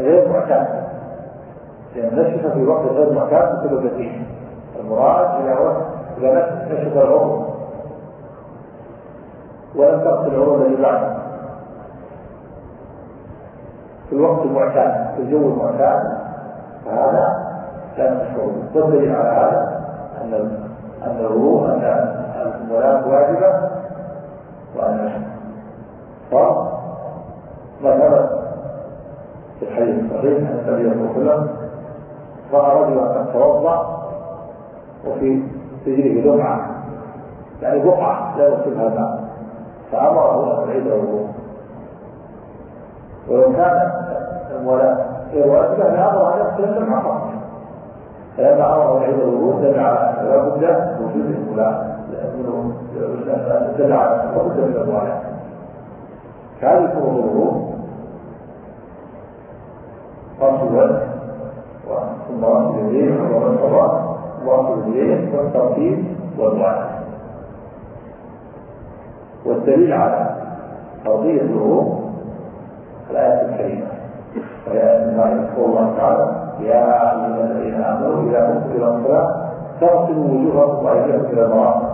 غير معتاد. لأن نشف في وقت غير معتاد بسبب الدين. المراد إذا وقت إذا نشف العضو ولم تغسل العضو الذي بعده في الوقت المعتاد في الجو المعتاد فهذا لا نشعر والدليل على هذا أن أن الوضوء أن الملاك واجبة وأن فرض ما ثبت في الحديث الصحيح أن النبي صلى الله عليه وسلم رأى رجلا قد توضأ وفي رجله لمعة يعني بقعة لا يصيبها الماء فأمره أن يعيد الوضوء ولو كان غير واجبة لأمر أن يغسل فقط فلما أمره يعيد الوضوء دل على ان لا بد من وجود الملاء دل على لا بد من الموالاه كان يكون الوضوء غسل اليدين ثم غسل الراس وغسل اليدين والترتيب والمعاناه والدليل على فرضية الوضوء الآية الكريمة. وهي ما يقول الله تعالى يا أيها الذين آمنوا إذا قمتم إلى الصلاة فاغسلوا وجوهكم وأيديكم إلى المرافق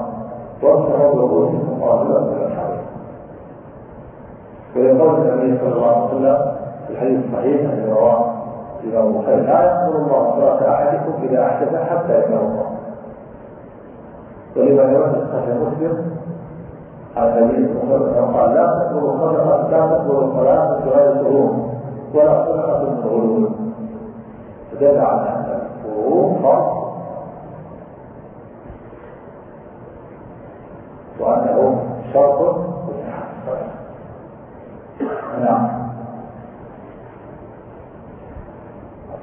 وامسحوا برؤوسكم وأرجلكم إلى الحريق. ويقول النبي صلى الله عليه وسلم الحديث الصحيح الذي رواه الإمام البخاري. لا يقبل الله صلاة أحدكم إذا أحدث حتى يتوضأ ولما يرد صحيح مسلم عن النبي صلى الله عليه وسلم قال لا تقبل صدقة لا تقبل الصلاة بغير سهول ولا صدقة من غلول دل على أن الفروض فرض وأنه شرط نعم.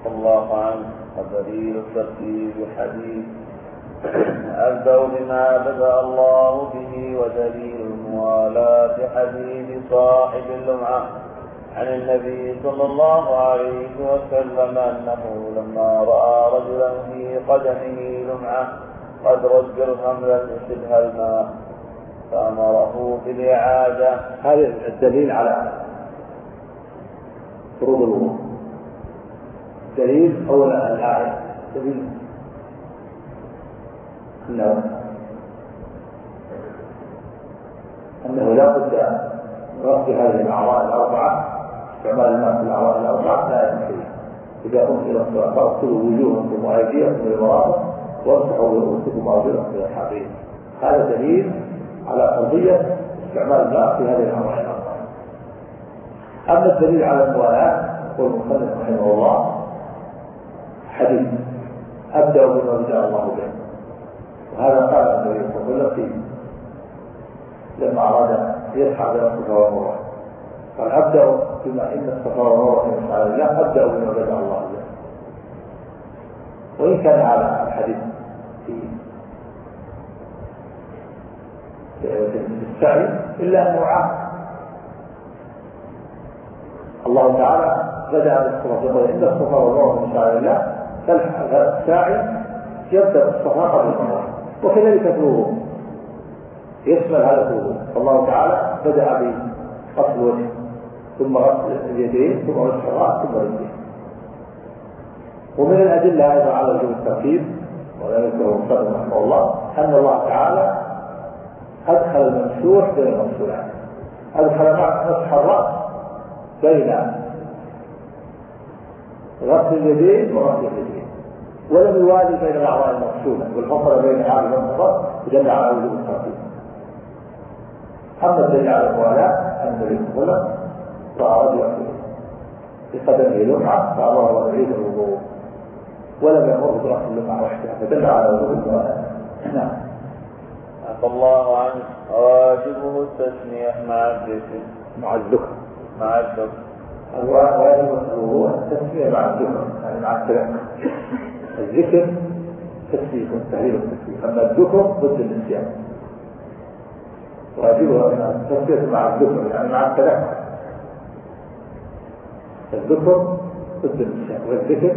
الله عنه ودليل الترتيب حديث أبدأ بما بدأ الله به ودليل الموالاة حديث صاحب اللمعة عن النبي صلى الله عليه وسلم أنه لما رأى رجلا في قدمه لمعة قدر الدرهم لم يصبها الماء فأمره بالإعادة. هذا الدليل على فروض الوضوء. دليل أولا الآية دليل أنه أنه لا بد من رفض هذه الأعضاء الأربعة استعمال الماء في الأعضاء الأربعة لا ينبغي إذا قمت إلى الصلاه فاغسلوا وجوهكم وأيديكم إلى المرافق وامسحوا برؤوسكم وأرجلكم إلى الحقيقة هذا دليل على فرضيه استعمال الماء في هذه الأعضاء الأربعة. أما الدليل على الموالاه يقول المصنف رحمه الله حديث أبدأ بما بدا الله به. وهذا قال النبي صلى الله عليه وسلم لما أراد يسعى بين الصفا والمروة. قال أبدأ بما إن الصفا والمروة من شعائر الله أبدأ بما بدأ الله به. وإن كان هذا الحديث في السعي إلا انه عام الله تعالى بدأ بالصفا إن الصفا والمروة من شعائر الله فالساعي يبدأ بالصفا قبل وكذلك الوضوء. يشمل هذا الوضوء. فالله تعالى بدأ بغسل الوجه ثم غسل اليدين ثم غسل الراس ثم الرجلين ومن الأدلة أيضا على وجوب الترتيب وذلك هو المصنف رحمه الله أن الله تعالى أدخل الممسوح بين الممسوحات. أدخل مسح الرأس بين غسل اليدين وغسل الرجلين ولم يوالي بين الأعضاء المغسوله والفصل بين هذه والنظر دل على وجوب الترتيب. أما الدليل على الموالاه أن النبي صلى الله عليه وسلم راى رجلا في قدمه لمعة فامره أن يعيد الوضوء. ولم يامره برأس اللمعة وحدها. فدل على وجوب الموالاه نعم. عفى الله عنه واجبه التسمية مع الذكر. مع الذكر. مع الذكر. واجب الوضوء التسمية مع الذكر يعني مع الذكر تسمية والتهليل والتسمية أما الذكر ضد النسيان. واجبها التسمية مع الذكر يعني مع التذكر الذكر ضد النسيان والذكر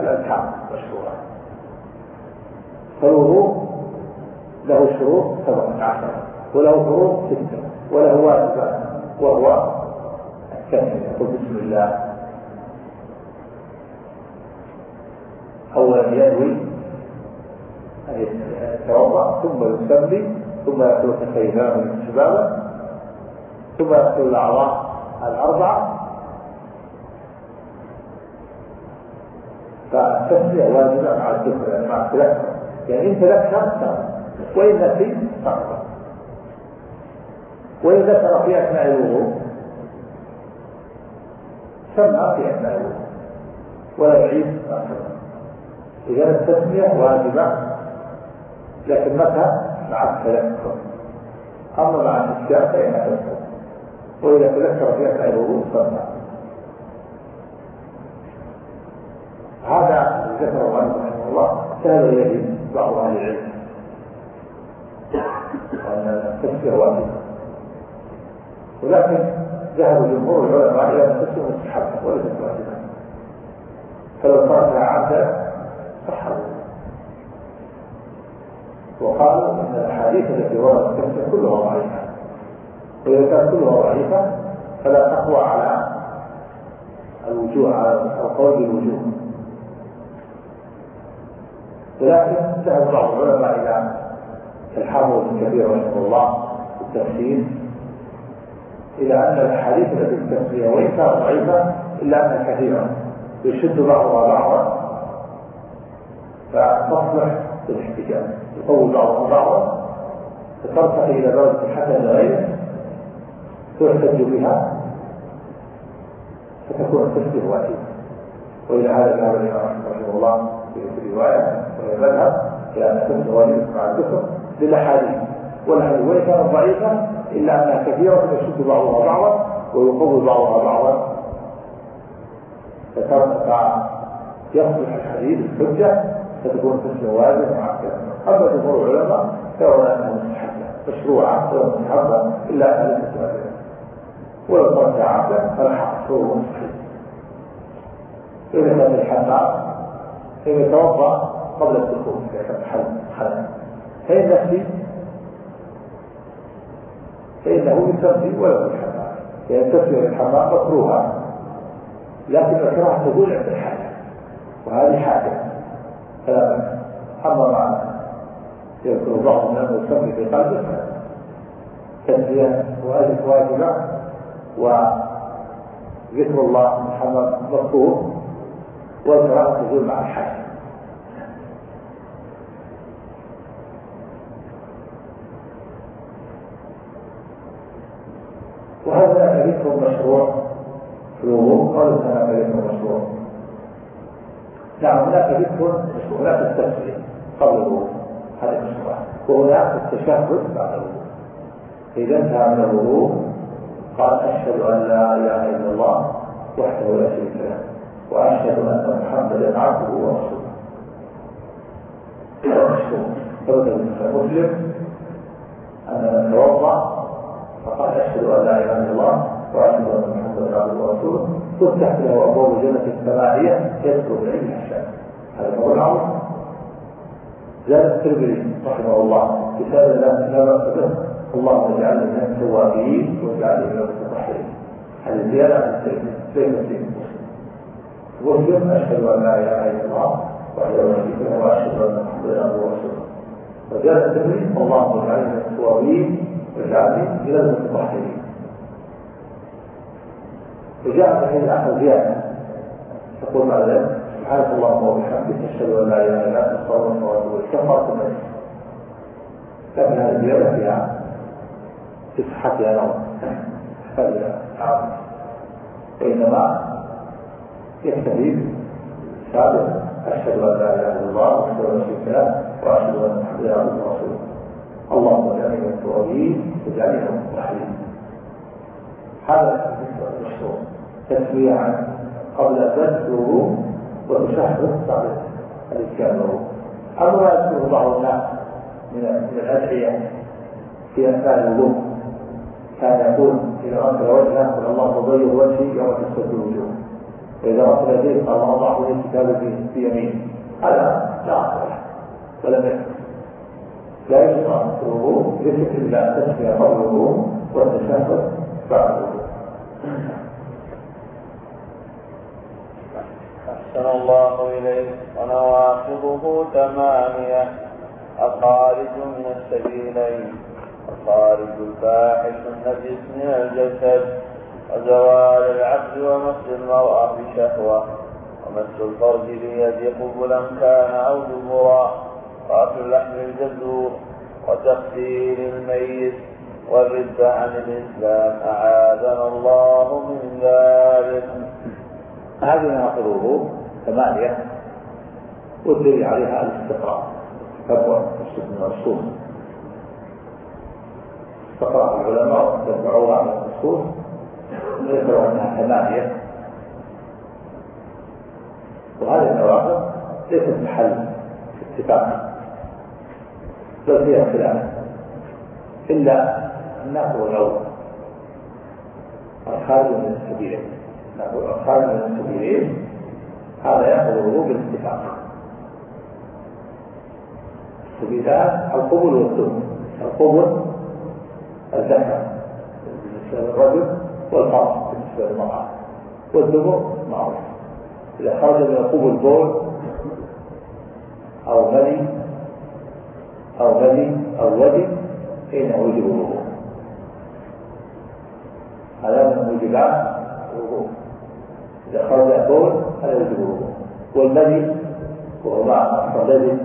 الأذكار مشهورة فالوضوء له شروط سبعة عشر وله فروض ستة وله واجبات وهو يقول بسم الله. أولا ينوي أن يتوضأ ثم يصلي ثم يأكل كفيه من شبابه ثم يغسل الأعضاء الأربعة. فالتسمية واجبة مع الذكر يعني مع التذكر يعني إن تذكر وإن نسي سقط وإن ذكر في أثناء الوضوء سمع في الوضوء ولا يعيد إذا التسمية واجبة لكن متى مع التذكر أما مع النسيان فإنها تسمع وإذا تذكر في أثناء الوضوء سمع هذا ذكر الله رحمه الله. سهل إليه بعض أهل العلم. وأن التسكية واجبة. ولكن ذهب جمهور العلماء إلى أن التسكية مستحبة وليست واجبة فلو تركها عبدا صح وقالوا إن الأحاديث التي وردت كلها ضعيفة. وإذا كانت كلها ضعيفة فلا تقوى على الوجوه على القول بالوجوه. ولكن ذهب بعض العلماء إلى الحافظ ابن كثير رحمه الله في التفسير. إلى أن الاحاديث التي في التسميه وان كانت ضعيفه إلا انها كثيره يشد بعضها بعضا. فتصلح للاحتجاج يقوي بعضها بعضا. فترتقي إلى درجه الحسن لغيره تحتج بها. فتكون التسبيح واجبه وإلى هذا ذهب الامام رحمه الله في رواية وهي مذهب. إلى أن التسبيح واجب مع الكفر. للأحاديث. وان كانت ضعيفه إلا انها كثيره يشد بعضها بعضا ويقوي بعضها بعضا. فيصبح الحديث الحجة فتكون التسبيح واجب مع الكفر أما جمهور العلماء فيرون انها مستحبه مشروعه غير مستحبه إلا أن ليست واجبه ولو ترك عبدا فالحق هو صحيح إذا كان الحمام فيتوضأ قبل الدخول إذا كان حل فإن نفسي؟ فإنه يسمي وله الحمام لأن تسمية الحمام مكروهة لكن الكراهة تزول عند الحاجة. وهذه حاجة. فلا بأس أما مع يذكر بعض من أنه يسمي في قلبه. تسمية واجبة. وذكر الله محمد مذكور والقراءة تزول مع الحاجة. وهذا ذكر مشروع في الوضوء قالوا هناك ذكر مشروع نعم هناك مشروع هناك التسليم قبل الوضوء هذا مشروع وهناك التشهد بعد الوضوء. إذا انتهى من الوضوء قال أشهد أن لا إله إلا الله وحده لا شريك له وأشهد أن محمدا عبده ورسوله. ثبت مسلم أن من توضأ فقال أشهد أن لا إله إلا الله وأشهد أن محمدا عبده ورسوله تفتح له أبواب الجنة السماعية يذكر بعلم الشام هذا هو الأمر زاد الترمذي رحمه الله كتاب الله بأس به اللهم اجعلني من التوابين واجعلني من المتطهرين هذه زيادة عن الترمذي. مسلم أشهد أن لا إله إلا الله وحده لا شريك له وأشهد أن محمدا عبده ورسوله. وجاء الترمذي اللهم اجعلني من التوابين واجعلني من المتطهرين. وجاء في الآخر زيادة تقول بعد ذلك سبحانك اللهم وبحمدك أشهد أن لا إله إلا أنت أستغفرك وأتوب إليك. كفرت النفس لكن هذه الزيادة فيها في صحتها نوع فإذا وإنما يكتفي ثابت أشهد أن لا إله إلا الله وأشهد أن له وأشهد أن محمدا عبده ورسوله اللهم اجعلني من التوابين واجعلني من المصلحين هذا المشروع تسمية قبل بدء الوضوء وتشهد بعد الإتيان الوضوء أما ما يذكره بعض الناس من الأدعية في أثناء الوضوء كان يقول إذا غسل وجهه قل اللهم بيض وجهي يوم تسود الوجوه. وإذا غسل يديه قال اللهم أعطني الكتاب في يمينه هذا لا له ولم يكن. لا يشرع في الوضوء ذكر إلا التسمية قبل الوضوء والتشهد أحسن الله إليك. ونواقضه ثمانية. الخارج من السبيلين. الخارج الفاحش النجس من الجسد. وزوال العبد ومس المرأة بشهوة. ومس الفرج بيد قبلا كان أو دبرا. قاتل لحم الجزور وتقتيل الميت والردة عن الإسلام أعاذنا الله من ذلك. هذه نواقض ثمانية. والدليل عليها الاستقراء تبع النصوص استقرأ العلماء واتبعوها على النصوص ذكروا أنها ثمانية. وهذه النواقض ليست محل اتفاق. فيها خلاف إلا الناقض الأول الخارج من السبيلين الخارج من السبيلين هذا يأخذ الوضوء بالاتفاق. السبيلان القبول والسلم القبول الذكر بالنسبة للرجل والفرج بالنسبة للمرأة. والدبر معروف. إذا خرج من القبول بول أو ملي أو ملي أو ودي فإنه يجب الوضوء هذا من موجبات الوضوء. إذا خرج بول هذا يجب الوضوء والملي وهو مع الذي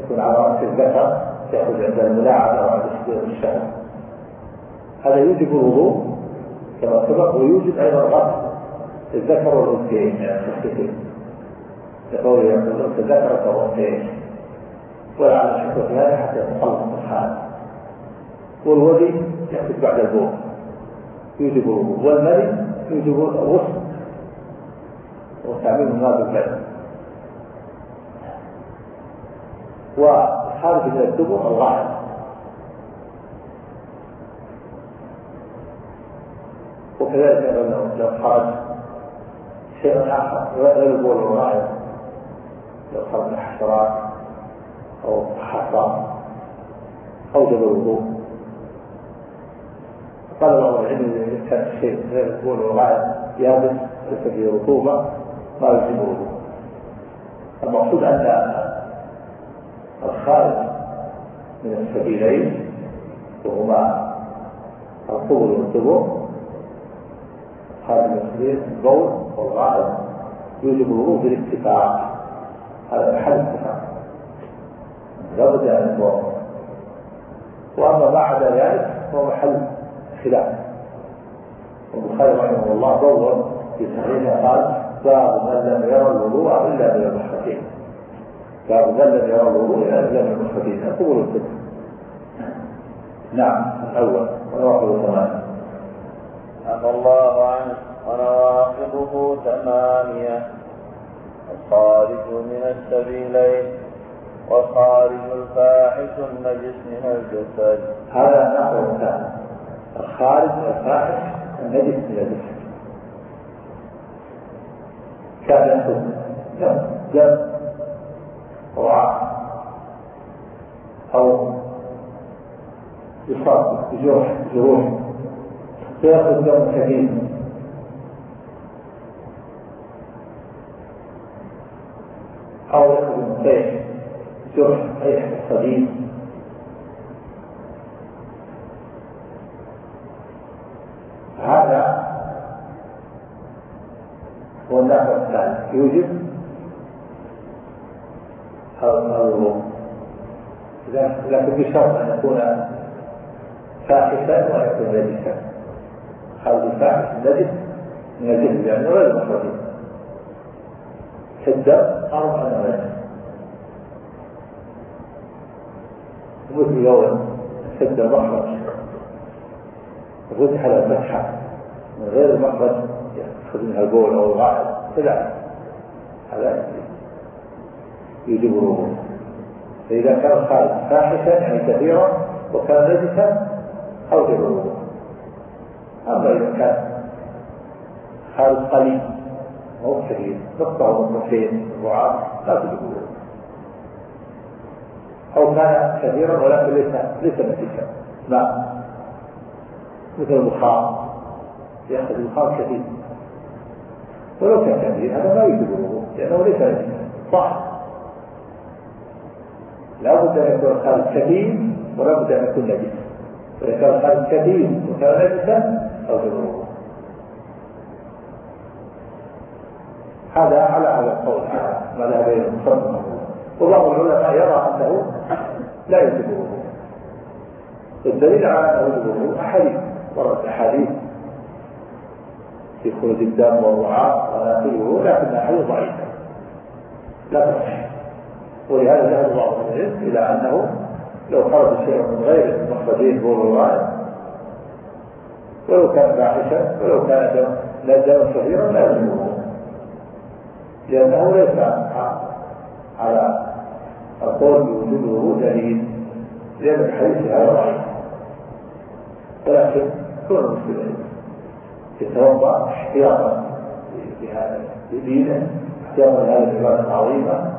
يكون على رأس الذكر يأخذ عند الملاعبة أو عند الشهر. هذا يوجب الوضوء كما سبق ويوجب أيضا غسل الذكر والأنثيين يعني التخطيطين لقوله يقول ذكرك والأنثيين. ولعل الحكمة في هذا حتى يتخلص من الحال والودي يأخذ بعد البول يوجب الوضوء. والمري يوجب الغسل. وتعميم الماء بالبلد وخارج من الدبر الغائط وكذلك لو لو خرج شيء آخر غير البول والغائط لو خرج حشرات. أو حصى اوجب الوضوء قال بعض العلم كان الشيء غير البول والغائط يابس ليس فيه رطوبه ما يجب الوضوء المقصود أن الخارج من السبيلين وهما والدبر خارج من السبيل البول والغائط يوجب الوضوء بالاتفاق هذا اتفاق لابد أن يتوضا وأما ما عدا ذلك فهو محل خلاف. البخاري رحمه الله دور في صحيحه قال باب من لم يرى الوضوء إلا من المحرقين باب من لم يرى الوضوء إلا من المحرقين يقول الفقه. نعم الأول. ونواقض ثمانيه عفى الله عنه ونواقضه ثمانية. الخارج من السبيلين. والخارج الفاحش النجس من الجسد. هذا نحو الثاني الخارج الفاحش النجس من الجسد. كان يأخذ دم دم رعاة أو يصاب بجروح جروح. فيأخذ دم كثير أو يأخذ من جرح أي صديد هذا هو النحو الثالث يوجب الوضوء لكن بشرط أن يكون فاحشا ولا يكون نجسا. خالد الفاحش النجس من الجسم لأنه غير مخرج كالدم أربع نوعات مثل لو سد المخرج. وفتح له فتحه من غير المخرج يأخذ منها البول أو الغائط كذلك هذا يجب الوضوء فإذا كان الخارج فاحشا يعني كثيرا وكان نجسا أوجب الوضوء أما إذا كان خارج قليل مو كثير نقطة أو نقطتين رعاة لا تجب الوضوء أو كان كثيرا ولكن ليس ليس نجسا لا. مثل البخار. يأخذ البخار كثير. ولو كان كثير هذا ما يوجب الوضوء ليس نجسا صح. لا بد أن يكون الخارج كثير ولا بد أن يكون نجسا واذا كان الخارج كثير وكان نجسا أو جنوبه هذا على هذا القول على مذهب المصنف وبعض العلماء يرى أنه لا يجب الوضوء. الدليل على أنه يجب الوضوء أحاديث وردت أحاديث في خروج الدم والرعاة وناقله لكن احاديث ضعيفه لا تصح ولهذا ذهب بعض العلم إلى أنه لو خرج شيء من غير المخرجين بول الغائب ولو كان فاحشا ولو كان دم لا دم كثيرا لا يجب لأنه ليس على القول بوجود الوضوء دليل لأن الحديث هذا ضعيف ولكن كل المسلمين يتوضأ احتياطا لدينه احتياطا لهذه العبادة العظيمة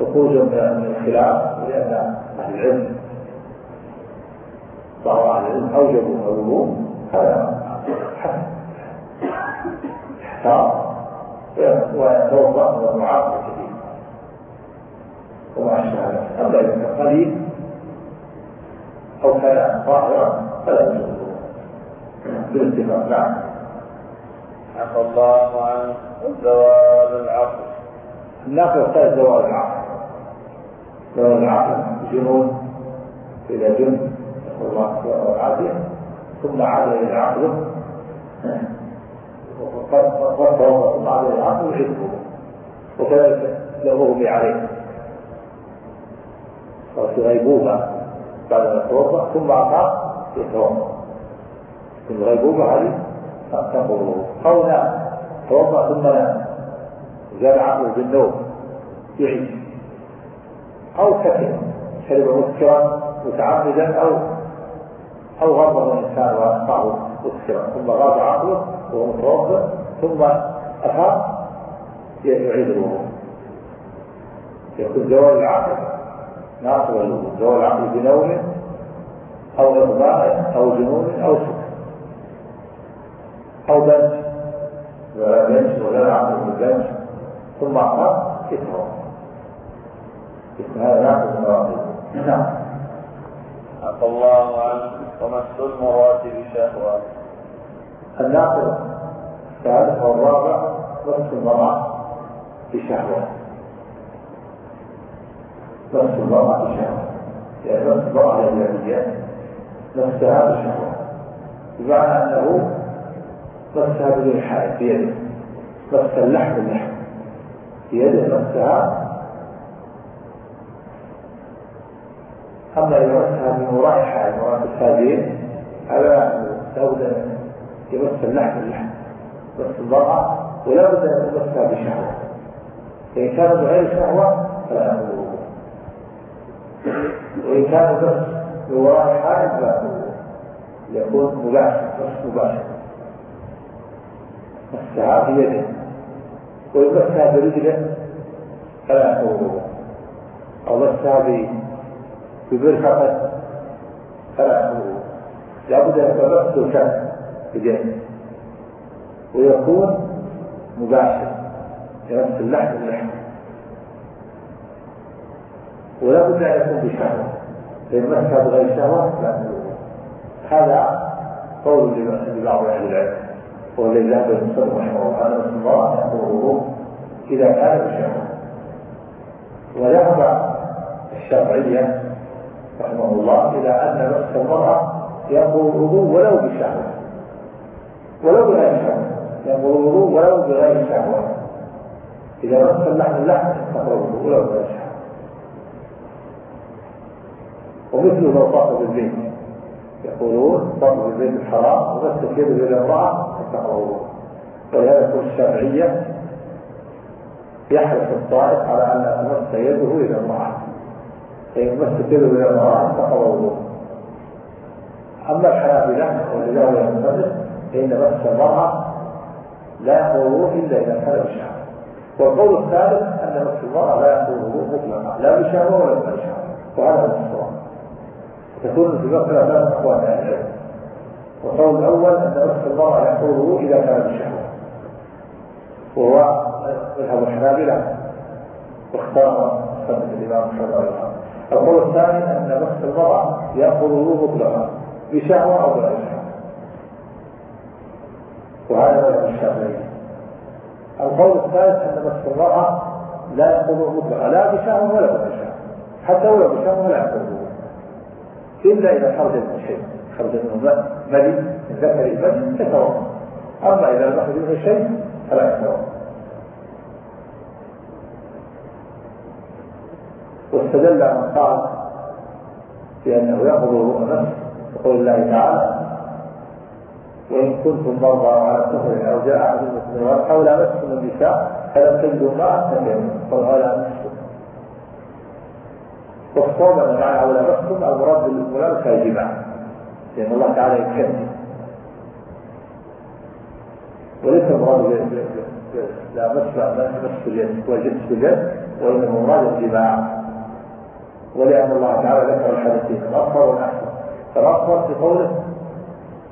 وخروجا من الخلاف لأن أهل العلم بعض أهل العلم أوجبوا الوضوء هذا حسن. احتاط ويتوضأ ومعاقب كثير وما أشبه ذلك أما إذا كان قليل أو كان ظاهرا فلا يجوز بالاتفاق نعم عفى الله عنه زوال العقل الناقل قال زوال العقل زوال العقل جنون إلى جن نسأل الله العافية ثم عاد إلى عقله وقد ثم عاد إلى عقله يحبه وكذلك لو أغمي عليه صار في غيبوبة بعد ما يتوضأ ثم أفاق يتوضأ في الغيبوبة هذه تنقض أو نام توضأ ثم نام زال عقله بالنوم يعيد. أو سكن شرب مسكرا متعمدا أو أو غضب الإنسان وأخطأه مسكرا ثم غاب عقله وهو متوضأ ثم أفاق يعيد الوضوء. يكون زوال العقل ناقض الوضوء زوال العقل بنوم أو إغماء أو جنون أو سكر أو بنج. بنج ولا عقل بالبنج. ثم أفاق يتوضأ هذا ناقض النواقض نعم. عفى الله عنه ومس المراتب شهوة؟ الناقض الثالث والرابع مس المرأة بشهوة مس المرأة بشهوة يعني مس المرأة الأجنبية مسها بشهوة بمعنى أنه مسها بدون حائل بيده مس اللحم باللحم بيده مسها أما إذا مسها من وراء حائل وراء السابين هذا لابد يمس اللحم باللحم مس المرأة ولا بد أن يمسها بشهوة. فإن كان بغير شهوة فلا يقول وإن كان بس من وراء حائل فلا يكون مباشر. بس مباشر مسها بيده ويمسها برجله فلا يقول أو مسها ببرفقة فلا يقول لابد أن يتمس الكف بيده ويكون مباشر. يمس اللحم باللحم ولا بد أن يكون بشهوة. فان مسها بغير شهوة لا هذا قول لبعض أهل العلم. هو الذي ذهب رحمه الله مسلم الله الوضوء إذا كان بشهوة. وذهب الشافعيه رحمه الله إلى أن مس المرأة ينقض الوضوء ولو بشهوة. ولو بغير ينقض الوضوء ولو بغير شهوة. إذا مس اللحم اللحم الوضوء ولو بغير شهوة. ومثله لو طاف بالبيت يقولون طاف بالبيت الحرام ومس يده إلى امرأة انتقض الوضوء ولهذا يقول الشافعية يحرص الطائف على أن تمس يده إلى امرأة. فإن مست يده إلى امرأة انتقض الوضوء أما الحنابلة إلى المصنف فإن مس المرأة لا يقول إلا إذا كان بشهوه والقول الثالث أن مس المرأة لا يقول مطلقا. لا بشهوه ولا بغير شهوه وهذا هو تكون في اقوال أهل العلم والقول الأول أن مس المراه يحصل إذا كان بشهوه وهو مذهب الحنابلة. واختار سنة الإمام الله القول الثاني أن مس المرأة يأخذ مطلقا بشهوة أو بغير شهوة. وهذا مذهب الشافعي. القول الثالث أن مس المرأة لا يأخذ مطلقا لا بشهوة ولا بغير شهوة حتى ولو بشهوة لا يأخذ. إلا إذا خرج من شيء خرج منه ملي من ذكر الملي يتوضأ أما إذا لم يخرج منه شيء فلا يتوضأ واستدل من قال بأنه يأخذ النفس بقول الله تعالى وإن كنتم مرضى على سفر أو جاء أحد منكم لامستم النساء فلم تجدوا ماء فتيمموا قل أو والصوم أن معنى أو لامستم المراد بالملامسة الجماع لأن الله تعالى يكلم وليس المراد لا مس مس اليد. والجنس باليد وإنما المراد الجماع. ولأن الله تعالى ذكر الحدثين. الأصغر والأكبر فالأصغر في قوله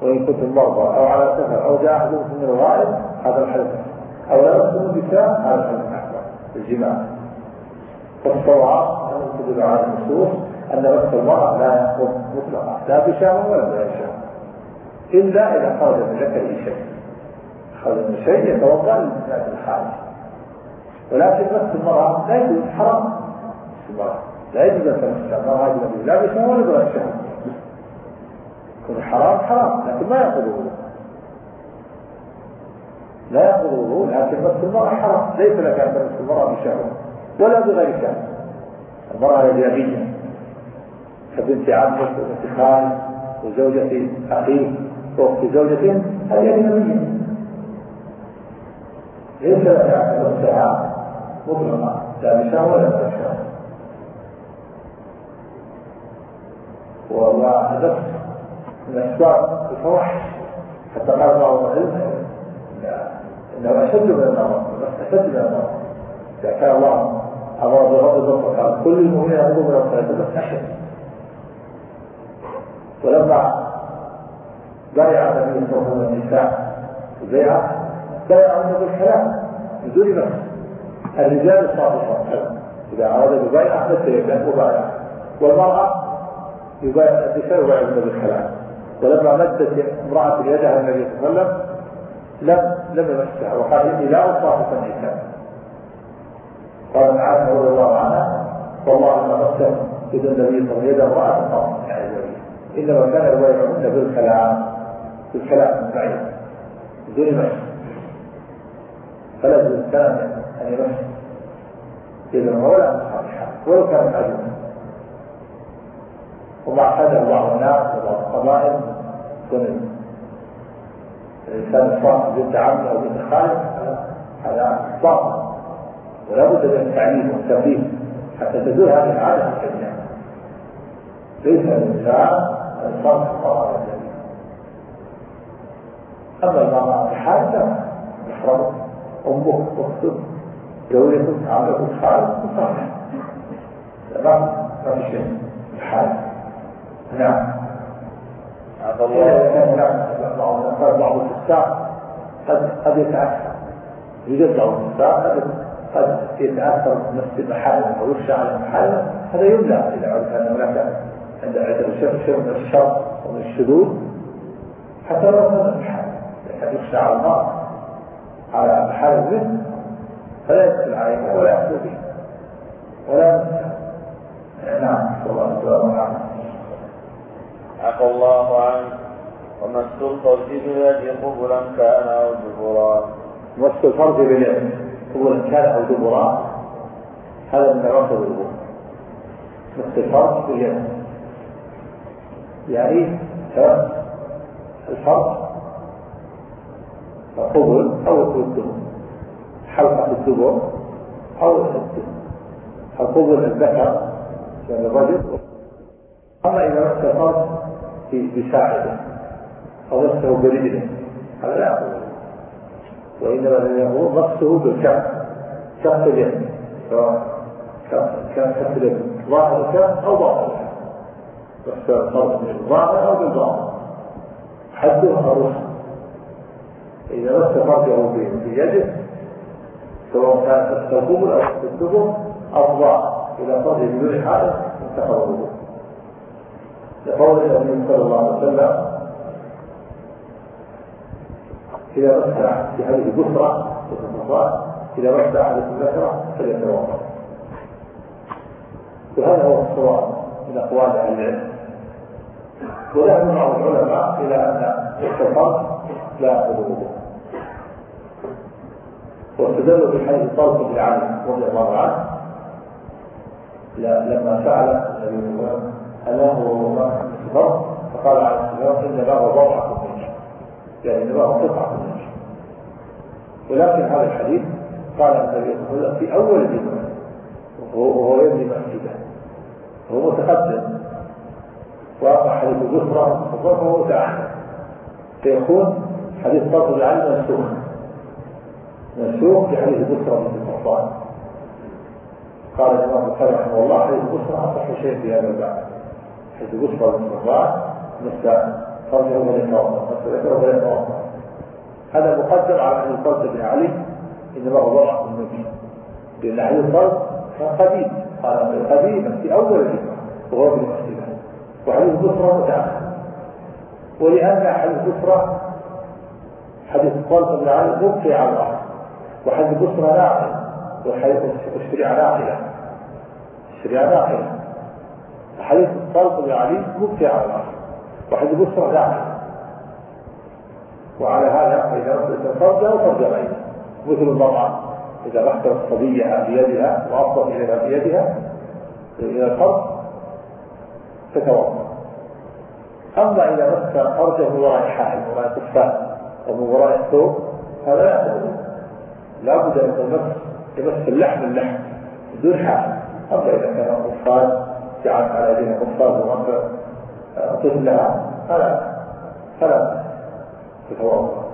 وإن كنتم مرضى أو على سفر أو جاء أحدكم من الغائب هذا الحدث. أو لا يصوم النساء هذا الحدث الأكبر الجماع. والصواب تدل على النصوص أن بث المرأة لا يأخذ مطلقا لا بشهوة ولا بغير شهوة إلا إذا خرج من ذكره شيء. خرج من شيء يتوضأ للناس الحاجة. ولكن بث المرأة لا يجوز حرام. المرأة لا يجوز أن تمس المرأة لا بشهوة ولا بغير شهوة يكون حرام حرام. لكن ما وضوء لا يأخذ لكن مس المرأة حرام. ليس لك أن تمس المرأة بشهوة ولا بغير شهوة. المرأة الأجنبية كبنت عمك وبنت خالك وزوجة أخيك وأخت زوجة هذه أجنبية ليس أن تمسها مطلقا لا بشهوة ولا بغير شهوة وهدف من أسباب الفواحش. حتى قال بعض العلم إنه أشد من النظر. أشد من النظر. إذا كان الله أمر بغض البصر قال كل المؤمنين يغضوا من الصلاة أشد ولما بايع النبي صلى الله عليه وسلم النساء البيعة بايعهن بالكلام بدون نفس الرجال الصالحون إذا أراد ببيعة فسيبدأ مبايعة والمرأة يبايع النساء يبايعون بالكلام ولما مدت امرأة يدها النبي صلى الله عليه وسلم لم لم يمسها وقال إني لا أصافح النساء قال عائشة رضي الله عنها والله ما مسه إذا النبي صلى الله عليه وسلم قط إنما كان يبايعهن بالكلام بالكلام بعيد. بدون مس فلا يجوز الإنسان أن يمس. إذا ولا صالحا ولو كانت عجوزا وما اعتاد بعض الناس وبعض القبائل يكون الإنسان الصالح بنت عمه أو بنت خالد هذا باطل. ولا بد من التعليم والتنبيه حتى تزول هذه العاده في الجنه ليس الانسان القرار الجميل اما المراه الحاجة محرمه أمك أختك زوجتك عمتك خالد صالح ما ما في شيء الحاجة نعم عفى الله بعض بعض الفساق قد قد يتاثر يوجد بعض الفساق قد قد يتاثر بنفس المحارم أو يخشى على المحارم هذا يمنع إذا عرف أن هناك عند عنده شيء من الشر ومن الشذوذ حتى لو كان المحارم قد يخشى على الله على محارم منه فلا يدخل عليها ولا يحصل به. ولا يمسها نعم صلى الله عليه وسلم. عفى الله عنه. ومس الفرج بيد قبلا كان أو دبرا مس الفرج باليد قبلا كان أو دبرا هذا من عرف الوضوء الفرج باليد يعني الفرج قبل أو الدبر. حلقة الدبر أو القبل الذكر يعني الرجل. أما إذا مس الفرج بساعده أو مسه برجله هذا لا يقول. الذي يقول مسه بالكف كف اليد. سواء كان كف اليد. ظاهر الكف أو باطن بس الفرق بين الظاهر أو بالباطن. حده الرسل إذا مس فرجه بيده سواء كان في القبل أو في الدبر أفضى إلى فرجه بدون حائل انتقض الوضوء. لقول النبي صلى الله عليه وسلم إذا مسح في هذه بسرة إذا مسح أحدكم ذكره فليتوضأ. وهذا هو الصواب من أقوال أهل العلم. وذهب بعض العلماء إلى أن الفرق لا يأخذ الوضوء واستدلوا بحديث طلق بن علي رضي الله عنه. لما سأل النبي صلى الله عليه وسلم هل له الفرق فقال السلام إن له يعني له قطعة منك ولكن هذا الحديث قال النبي صلى الله عليه وسلم في أول الجمعة وهو يبني مسجده هو متقدم. واما حديث البصرى فهو متاخر فيكون حديث فضل العلم منسوخ منسوخ في حديث البصرى بن صفوان. قال الإمام البخاري رحمه الله حديث البصرى أصح شيء في هذا الباب. حديث بن صفوان مثل ذكره وليتوضا هذا مقدم على حديث فضل بن علي إنما هو ضعف النبي. لأن حديث فضل كان قديم قال قديما في أول الهجره وهو ابن مسلمه وحديث بصرى متأخر. ولان حديث بصرى حديث طلق بن علي مبقي على الأصل. وحديث بصرى ناقل. وحديث الشريعة ناقلة. الشريعة ناقلة. حديث طلق بن علي مبقي على الأصل. وحديث بصرى ناقل وعلى هذا فاذا وصلت فرجه وفرج غيره مثل المرأة إذا بحثت الصبية بيدها وأفضت إليها بيدها إلى الفرج تتوضأ أما إذا مس فرجه من وراء الحائل من وراء الكفار أو من وراء الثوب هذا لا يتوضأ لابد أن يمس يمس اللحم اللحم بدون حائل. أما إذا كان قفاز جعلت على يديها قفاز ومس طفلها فلا فلا تتوضأ.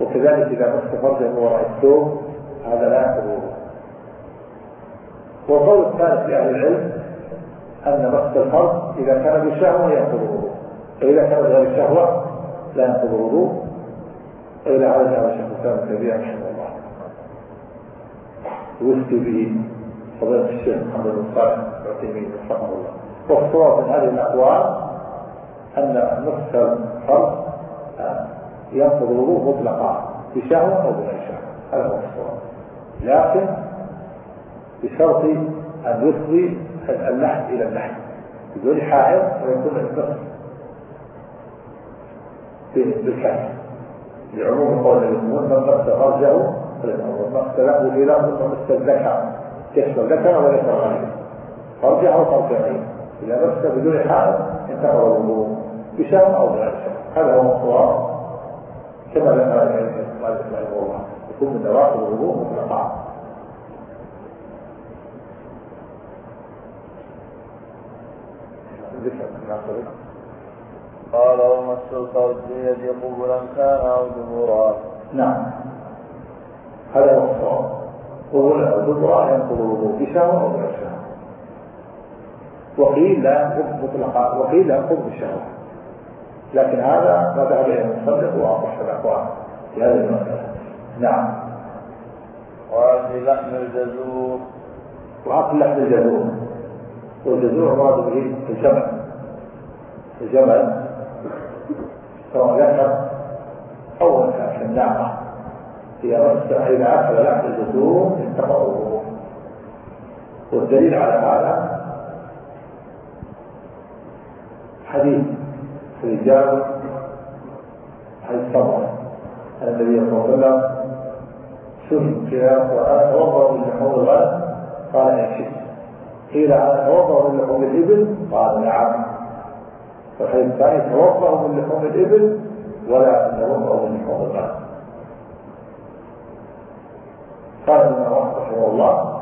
وكذلك إذا مس فرجه من وراء الثوب هذا لا الوضوء والقول الثالث لأهل العلم أن مس الفرج إذا كان بالشهوة ينقض الوضوء فإذا كان بغير الشهوة لا ينقض الوضوء إلى هذا ذهب الشيخ الإسلام ابن رحمه الله. وفتي به فضيلة الشيخ محمد بن صالح العثيمين رحمه الله. والصواب من هذه الأقوال أن مس الفرج ينقض الوضوء مطلقا بشهوة أو بغير شهوة. هذا هو الصواب. لكن بشرط أن يفضي اللحم إلى اللحم بدون حائط ويكون النصف بالكهف لعموم قول المسلمون من مس فرجه فلنقول مس له إلى ثم مس الذكر. يشمل ذكر وذكر غيره؟ فرجه أو إذا مس بدون حائط انتقل الوضوء. بشهوة أو بغير هذا هو الصواب. كما ذكر مالك رحمه الله يكون من نواقض الوضوء مطلقا قال ومس الفرج بيد قبلا كان أو دبورا نعم. هذا هو الصواب. قبلا أو دبورا ينقض الوضوء. بشهوه أو بغير شهوه وقيل لا ينقض مطلقا وقيل لا ينقض بالشهوه لكن هذا ما ذهب اليه المصدق واصح الأقوال. في هذه المسألة. نعم. وأكل لحم الجزور. وأكل لحم الجزور. والجزور مراد به الجمل الجمل سواء ذكر أو أنثى النعمة إذا إذا أكل لحم الجزور انتقض والدليل على هذا حديث الرجال حديث صبر النبي صلى الله عليه وسلم وأنا أتوضأ من لحوم الغنم قال إن شئت قيل أنا أتوضأ من لحوم الإبل. قال نعم. فالحديث الثاني توضأ من لحوم الإبل ولا نتوضأ من لحوم الغنم قال ابن رحمه الله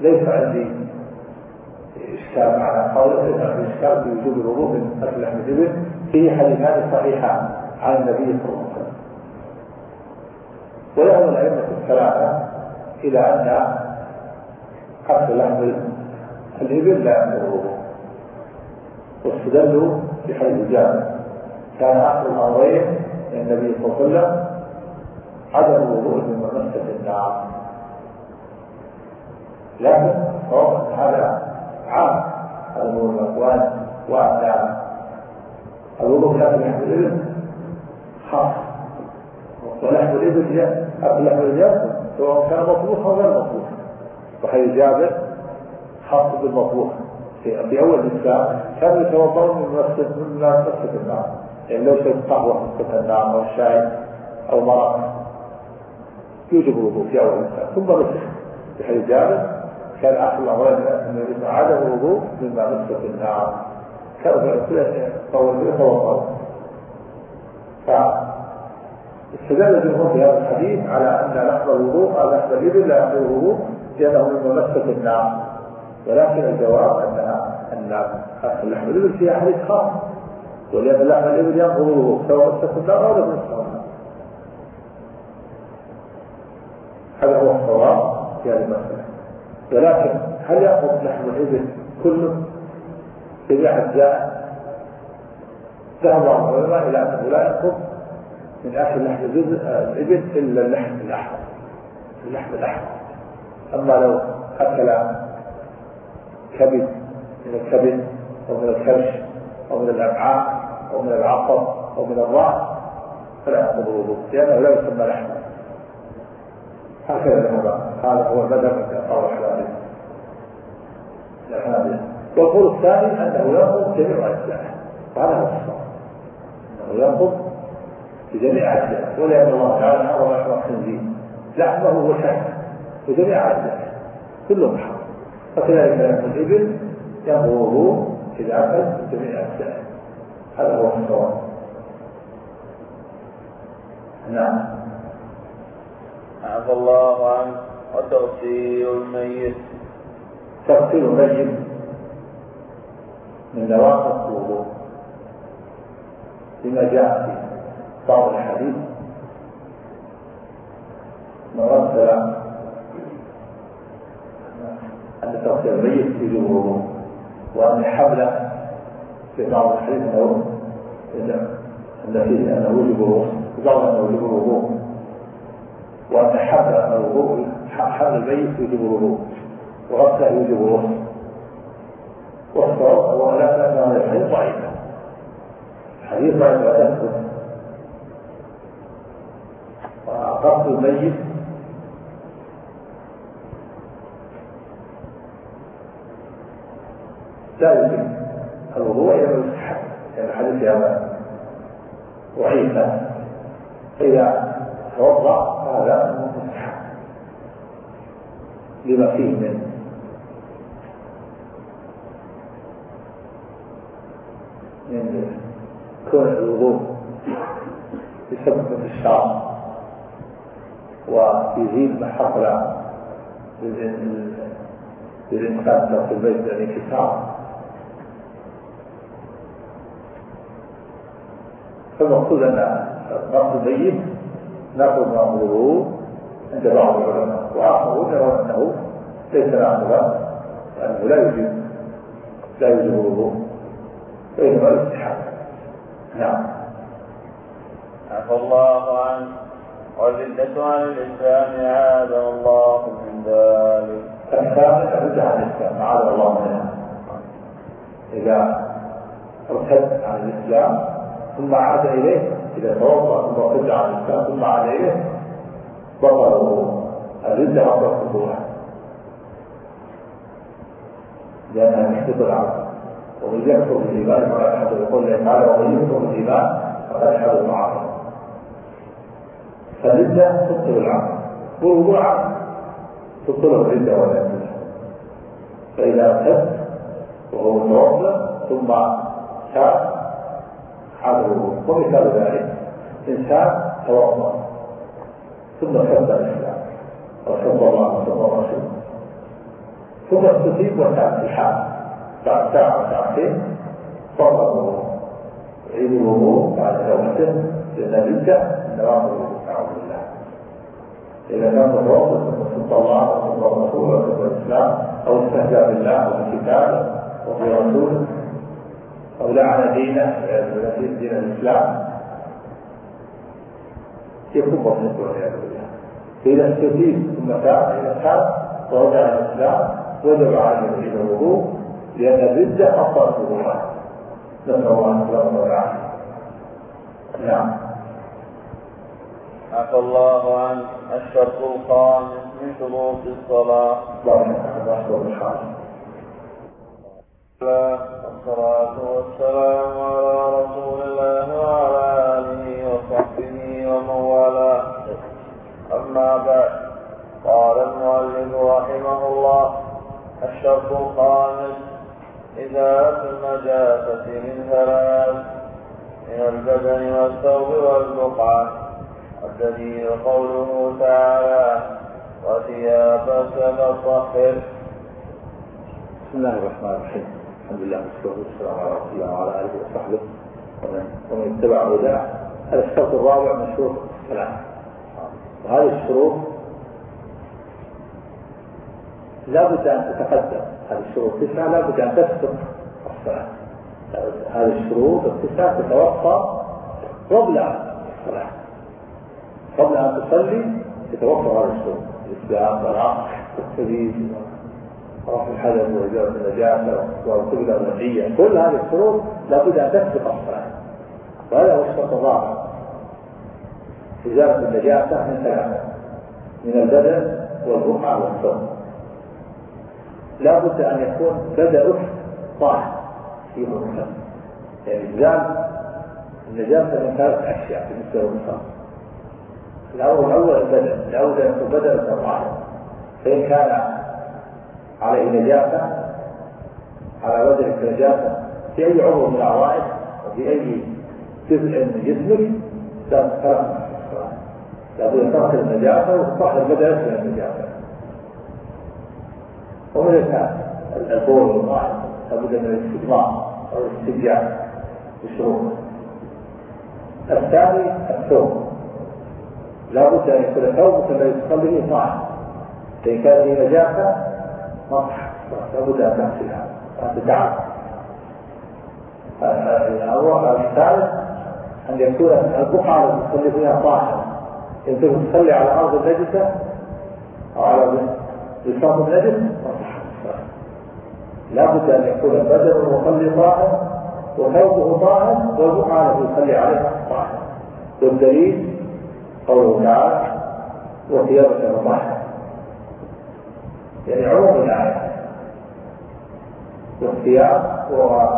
ليس عندي إشكال معنى قول ليس عندي إشكال في وجوب الوضوء من أكل لحم الإبل في حديثان صحيحان عن النبي صلى الله عليه وسلم. ويهوى الأئمة الثلاثة إلى أن أكل لحم الإبل لا يأمره واستدلوا بحديث جابر كان أكل الأمرين من النبي صلى الله عليه وسلم عدم الوضوء من مسة النار. لكن صواب هذا عام هذا هو الأقوال وأن الوضوء كان لحم الإبل خاص. ولحم الإبل أكل لحم الإبل سواء كان مطبوخا أو غير مطبوخا وحي جابر خاص بالمطبوخ. في, أول الإسلام كانوا يتوضؤون من مسجد من مسجد النار. يعني لو شربت قهوة في مسجد النار أو شاي أو مرق يوجب الوضوء في أول الإسلام. ثم نسخ حديث جابر كان آخر الأمرين من عدم الوضوء مما مسجد النار كانوا يتوضؤون استدل الجمهور في هذا الحديث على أن لحم الوضوء أو لحم الابل لا يحمل الوضوء لأنه من مسة النار ولكن الجواب انها أن لحم الابل فيها حديث خاص. ولأن لحم الابل ينقض الوضوء سواء مسة النار أو لم النار هذا هو الصواب في هذه المسألة. ولكن هل يأخذ لحم الإبل كله؟ جميع أجزاء ذهب بعض العلماء إلى أنه لا يأخذ من أكل لحم الإبل إلا اللحم الأحمر. اللحم الأحمر. أما لو أكل كبد من الكبد أو من الكرش أو من الامعاء أو من العصب أو من الراس فلا يحصل الوضوء لأنه لا يسمى لحما هكذا ذهب هذا هو المذهب عند اصحاب الحنابله والقول الثاني أنه ينقض جميع اجزائه وهذا هو الصواب. أنه ينقض بجميع أجزائه ولأن الله تعالى حرم لحم الخنزير لحمه وشحمه وجميع أجزائه كلهم حرام فكذلك لحم الإبل ينظره إذا أكل جميع أجزائه هذا هو الصواب. نعم. عفى الله عنه وتغسيل الميت تغسيل الميت من نواقض الوضوء بما جاء فيه بعض الحديث مرسل أن تغسل الميت في جمهوره وأن الحبل في بعض الحديث أنه أن فيه أنه يجب في بعض أنه يجب الوضوء وأن حبل الوضوء حبل الميت يجب الوضوء وغسله يجب الوصف والصواب هو لا هذا الحديث ضعيف. حديث ضعيف. لا يثبت غسل الميت. لا يجب الوضوء إلى يستحب يعني حديث هذا إذا توضأ فهذا مستحب لما فيه من. من كون الوضوء بسبب الشعر ويزيد ما للإنسان في البيت الانكسار فالمقصود أن نقص الميت ناخذ معه الوضوء عند بعض العلماء وآخرون يرون أنه ليس ناخذا لأنه لا يوجد لا يوجد الوضوء وإنما الاستحاله نعم عفى الله عنه والردة عن الإسلام عاد الله من ذلك الثالث الردة عن الإسلام عاد الله منها إذا ارتد عن الإسلام ثم عاد إليه إذا توضأ ثم ارتد عن الإسلام ثم عاد إليه بطل الردة أفضل الخطورة لأنها محدث العمل ومن يكفر بالإيمان فقد حدث يقول تعالى ومن يكفر بالإيمان فقد حدث معه فالردة تبطل العقل والوضوء عقل تبطله الردة ولا يجوز. فإذا ارتد وهو متوضأ ثم عاد الوضوء ومثال ذلك إنسان توضأ ثم سب الإسلام. وسب الله وسب الرسول ثم استتيب وتاب في الحال بعد ساعة ساعتين الوضوء يعيد الوضوء بعد لأن الردة نواقض الوضوء نعوذ بالله. إذا كان متوسط سب الله وسب الرسول وسب الإسلام أو استهزأ بالله وبكتابه وبرسوله أو لعن دينه دين الإسلام. يكون مطلق والعياذ بالله فإذا استجيب ثم تاب إلى تاب ورجع إلى الإسلام وجب عليه يعيد الوضوء لأن الردة أفضل الوضوء. نسأل الله السلامة والعافية نعم. عفى الله عنه الشرط الخامس من شروط الصلاة والصلاة والسلام على رسول الله وعلى أما بعد قال المؤلف رحمه الله الشرط الخامس إزالة النجاسة من ثلاث من البدن والثوب والبقعة والدليل قوله تعالى وثيابك فطهر بسم الله الرحمن الرحيم. الحمد لله والصلاة والسلام على رسول الله وعلى آله وصحبه. ومن اتبع هداه الشرط الرابع من شروط الصلاه وهذه الشروط لا بد أن تتقدم. هذه الشروط التسعه لا بد أن تسبق الصلاة. هذه الشروط التسعة تتوفى قبل الصلاة. قبل أن تصلي تتوفر هذا الشروط. الإسلام والعقل والسبيل رفع الحدث وإزالة النجاسة والقبلة النجية كل هذه الشروط لابد أن تسبق الصلاة. وهذا هو الشرط الرابع. إزالة النجاسة من ثلاثة من البدن والبقعة والثوب لا بد أن يكون بدنك طاهر في مكان. يعني إزالة النجاسة من ثلاث أشياء بالنسبة للمصاب الأول الأول البدن. الأول أن يكون بدنك طاهر. فإن كان عليه نجاسة على بدنك نجاسة في أي عضو من أعضائك وفي أي جزء من جسمك لابد ترك النجاسة وتطهر بدنك من النجاسة. ومن الناس البول والماء لابد من الاستجمار أو الاستنجاء بالشروط. الثاني الثوب. لابد أن يكون ثوبك الذي تصلي به طاهر فإن كان فيه نجاسة مصح لابد أن تغسلها وان تتعب الثالث أن يكون البقعه التي تصلي فيها طاهره إن كنت تصلي على أرض نجسه أو على بساط نجس مصح لابد أن يكون بدن المصلي طاهر وثوبه طاهر التي يصلي عليها طاهر. والدليل قوله تعالى وثيابك مطهرة. يعني عموم الآية. والثياب هو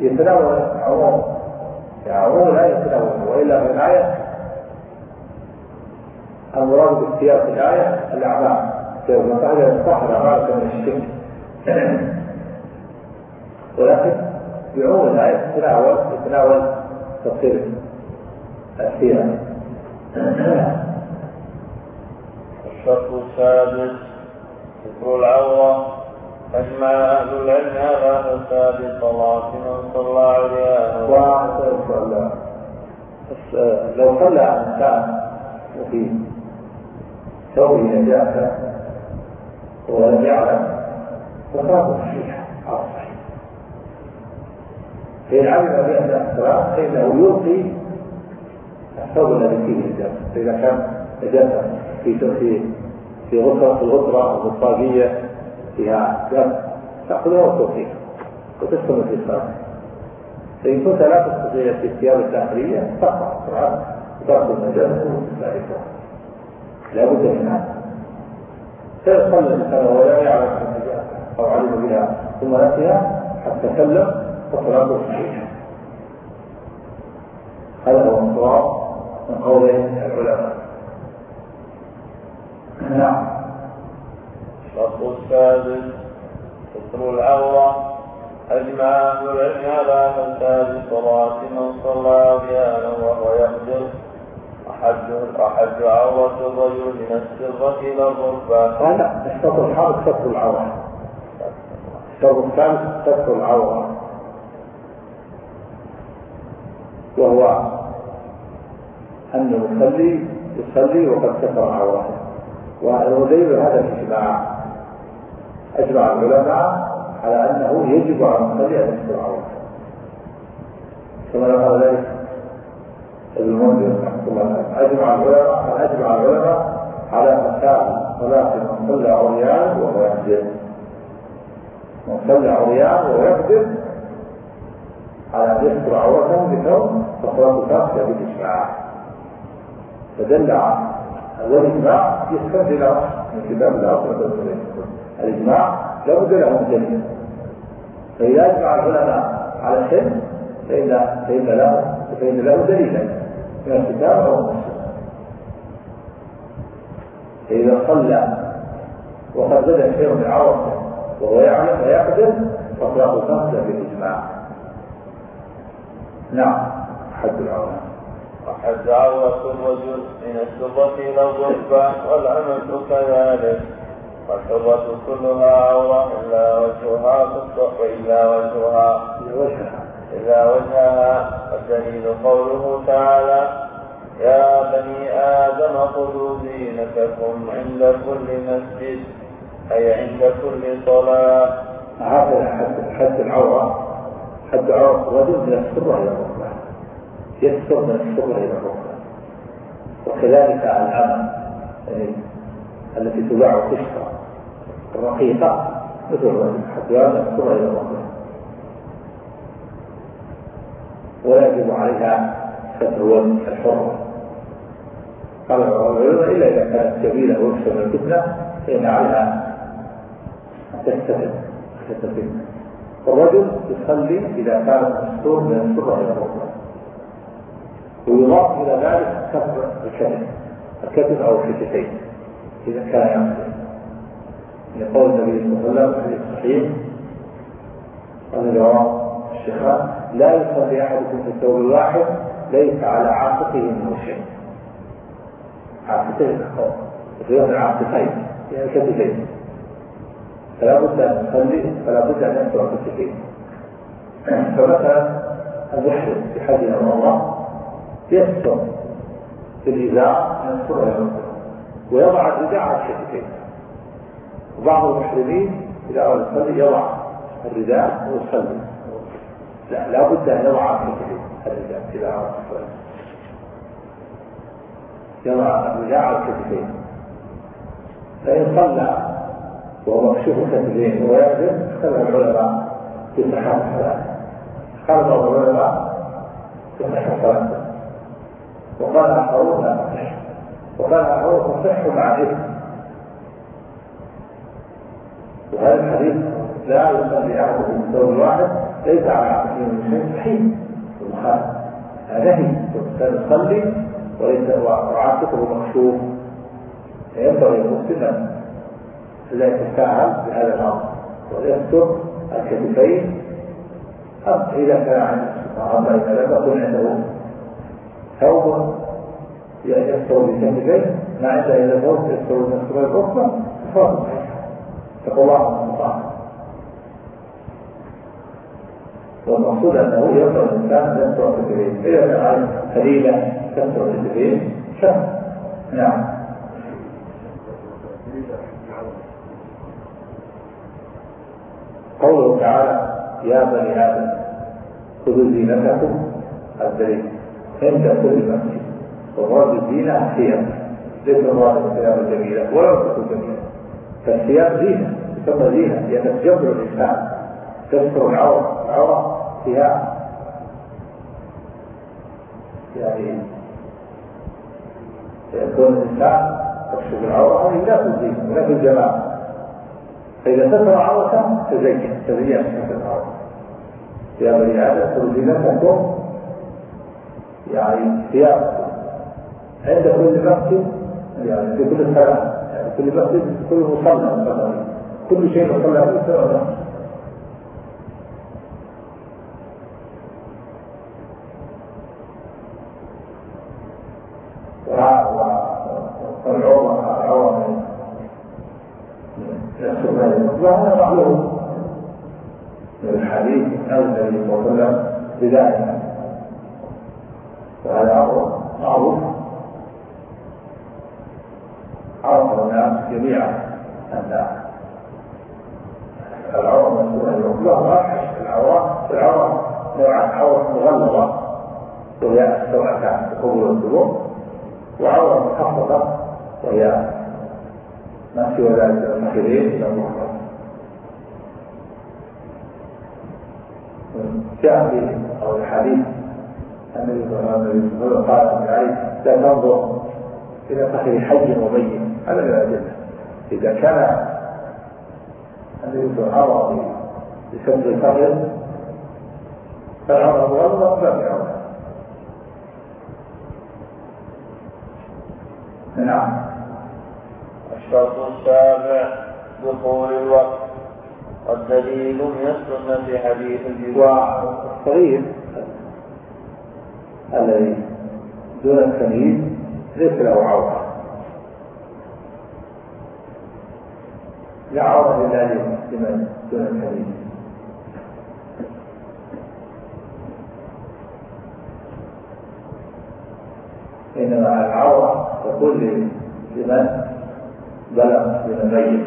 يتناول عموم يعني عموم الآية يتناول وإلا في الآية المراد في الآية الأعمال. فهذا يصح الأعمال من الشرك. ولكن بعموم الآية يتناول يتناول تفسير الثياب الشرط السادس ذكر العورة. أجمع أهل العلم على فساد صلاة من صلى. عليها لو صلى إنسان وفي ثوبه نجاسة ولم يعلم فصلاته صحيحة على الصحيح. فإن علم بأن الصلاة فإنه يلقي الثوب الذي فيه نجاسة فإذا كان نجاسة في في في غفرة في الغفرة الغطاقية فيها دم تأخذها وتوقيها وتستمر في الصلاة. فإن كنت لا تستطيع في الثياب الداخلية تقطع الصلاة وتأخذ النجاسة وتستعرفها لا بد من هذا. فيصلي الإنسان وهو لا يعلم النجاسة أو علم بها ثم نسيها حتى سلم فصلاته صحيحة هذا هو الصواب من قول العلماء. نعم. الشرط السادس ستر العورة أجمع أهل العلم على فساد صلاة من صلى عريانا وهو يقدر أحد عورة الرجل من السرة إلى الركبة. لا الشرط الخامس ستر العورة. الشرط الخامس ستر العورة. وهو أن المصلي يصلي وقد ستر عورته. ودليل هذا الاجماع أجمع العلماء على أنه يجب على المصلي أن يستر عورته كما قال ذلك ابن المنذر أجمع العلماء أجمع العلماء على مسائل صلاة من صلى عريان وهو يقدر من صلى عريان وهو يقدر على أن يستر عورته بثوب فصلاة فاسدة بالإجماع فدل على والإجماع يستند إلى من كتاب الله وسنة الإجماع لابد له من دليل فإذا أجمع العلماء على شيء فإن فإن له فإن له دليلا. أو من السنة فإذا صلى وقد بدا شيء من عورته وهو يعلم ويقدر فصلاته فاسدة بالإجماع. نعم. حد العورة. وحد عورة الرجل من السرة إلى الركبة والأمة كذلك. والحرة كلها عورة إلا وجهها وإلا وجهها. إلا وجهها والدليل قوله تعالى يا بني آدم خذوا زينتكم عند كل مسجد أي عند كل صلاة. هذا حد العورة. حد عورة الرجل من السرة إلى الركبة. يكثر من السرة إلى الركبة. وكذلك العمل يعني التي تباع وتشترى الرقيقة مثل الرجل. حتى السرة إلى الركبة. ولا يجب عليها ستر الحرة قال العلماء إلا إذا كانت جميلة ويخشى من الفتنة فإن عليها تستفد تستفد الرجل يصلي إذا كان مستور من السرة إلى الركبة ويضاف إلى ذلك كسر الكتف الكتف أو الكتفين إذا كان يقصد لقول النبي صلى الله عليه وسلم في الصحيح قال رواه الشيخان لا يصلي أحدكم في الثوب الواحد ليس على عاتقه منه شيء. عاتقين وفي العاتقين يعني الكتفين فلا بد أن نصلي فلا بد أن يستر الكتفين فمثلا المحرم في حديث الله يستر في الإزار يستر ويضع الرداء على الكتفين وبعض المحرمين إذا أراد يصلي يضع الرداء ويصلي. لا لا بد أن يضع الرداء إذا أراد يضع الرداء على الكتفين. فإن صلى وهو مكشوف الكتفين وهو يقدر اختلف العلماء في صحة الصلاة. قال بعض العلماء صحة الصلاة. وقال آخرون لا تصح وقال آخرون تصح مع الإثم وهذا الحديث لا يصلي أحدكم من ثوب واحد. ليس على شيء صحيح المخالف هذا هي يصلي وليس وعاتقه مكشوف. فينبغي المسلم لا يتساهل بهذا الامر ويستر الكتفين. أم إذا كان عنده أما إذا لم يكن عنده ثوب يستر بكتفيه ما عنده إلا ثوب يستر بنصر الركبة فهو اتقوا الله ما والمقصود أنه يستر الإنسان يستر الكتفين إذا كان قليلة تستر الكتفين شهر. نعم. قوله تعالى يا بني آدم خذوا زينتكم الدليل عند كل مسجد ومراد الزينة هي ليس مراد الثياب الجميلة. ولا تكون جميلة. فالثياب زينة. تسمى زينة. هي تتجمل الإنسان تستر العورة. العورة فيها يعني يكون الإنسان تكشف العورة هذه لا تزين ولا في الجمال فإذا ستر عورته تزين تزين ستر العورة يا بني آدم خذوا زينتكم يعني ثيابكم عند كل مسجد يعني في كل صلاة يعني كل مسجد كل مصلى كل شيء مصلى فيه والعورة العورة وهذا معلوم من الحديث عن النبي صلى الله عليه وسلم بذلك وهذا أمر معروف عرف الناس جميعا ان العورة مسؤولة العقلة العورة العورة نوعان عورة مغلظة وهي سواء كانت القبول والقلوب وعورة محفظة وهي ما ذلك المخيرين إلى المحفظة جاء في أو الحديث النبي صلى الله عليه وسلم قال لا تنظر إلى فخر حي وميت هذا من الأدلة. إذا كان النبي صلى الله عليه وسلم بسبب الفخر فالعمر غلط باب أولى نعم. الشرط السابع دخول الوقت. والدليل من السنة في حديث الجبريل والصغير الذي دون التمييز ليس له عورة لا عورة لله لمن دون التمييز. إنما العورة تكون لمن بلغ من الميت.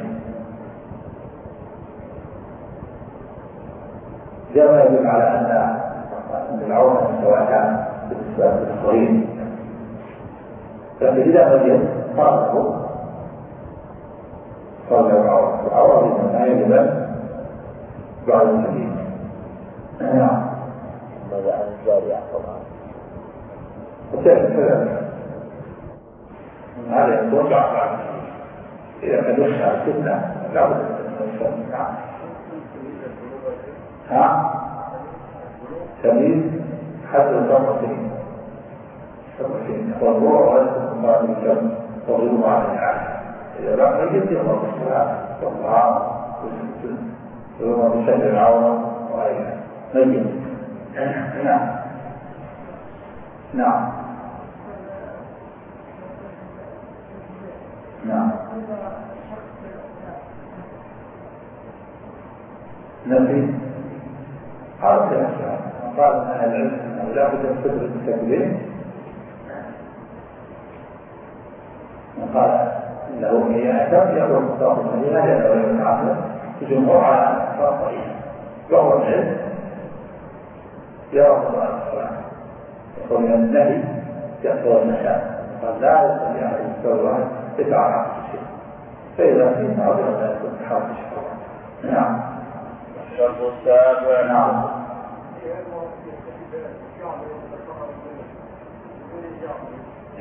جاء يدل على أن العورة مستواتان بالنسبة للصغير لكن إذا ميت صار له. العورة العورة لمن لمن بعد الميت نعم. ماذا عن الجارية وكذلك هذا يكون بعد. إذا كان يخشى الفتنة لا. بد ها تمييز حتى نعم نعم نعم نفي هذا قال من أهل العلم انه لا بد من ستر المستكبرين وقال انه هي اعتاب يقول مصطفى المدينة لأنه يوم العقل الجمهور على وهو العلم يرى الله الصلاه يقول من النهي يأثر النشاء قال لا يستطيع ان يستوي واحد يفعل عقل الشيء فاذا في معذره لا يكون الشيء نعم السابع نعم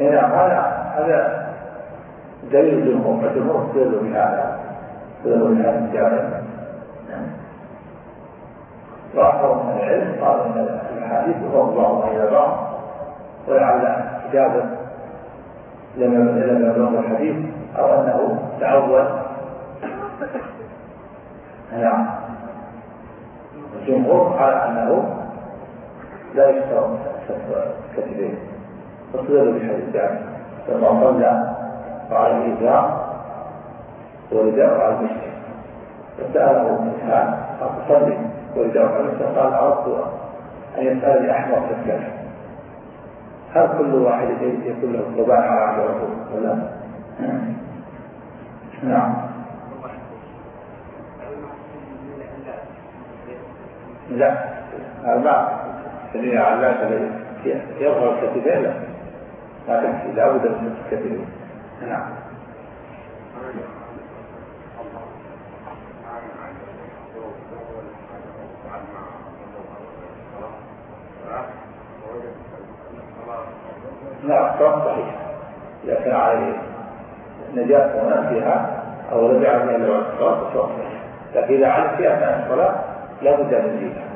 هنا هذا هذا دليل الجمهور الجمهور استدلوا بهذا استدلوا بهذا الجانب وأكثر من العلم قال أن الأحاديث تضم بعضها إلى بعض ولعل إجابة لم لم يبلغ الحديث أو أنه تعود. نعم. الجمهور على أنه لا يشترط كتبين فاستدلوا بحديث يعني لما صلى وعلى الإزار والرداء على المشرك فسأله الإنسان قال تصلي والرداء على المشرك قال أردت أن يسألني أحمر في الكلام هل كل واحد يكون له طباع على الرسول ولا؟ نعم. لا الماء الذي علاك يظهر الكتفين لا. تكفي لابد من الكتفين نعم. لا الصوم صحيح. إذا كان عليه نجاة هنا فيها أو رجع من الصلاة فالصوم صحيح. لكن إذا علم في أثناء الصلاة لا بد من زينة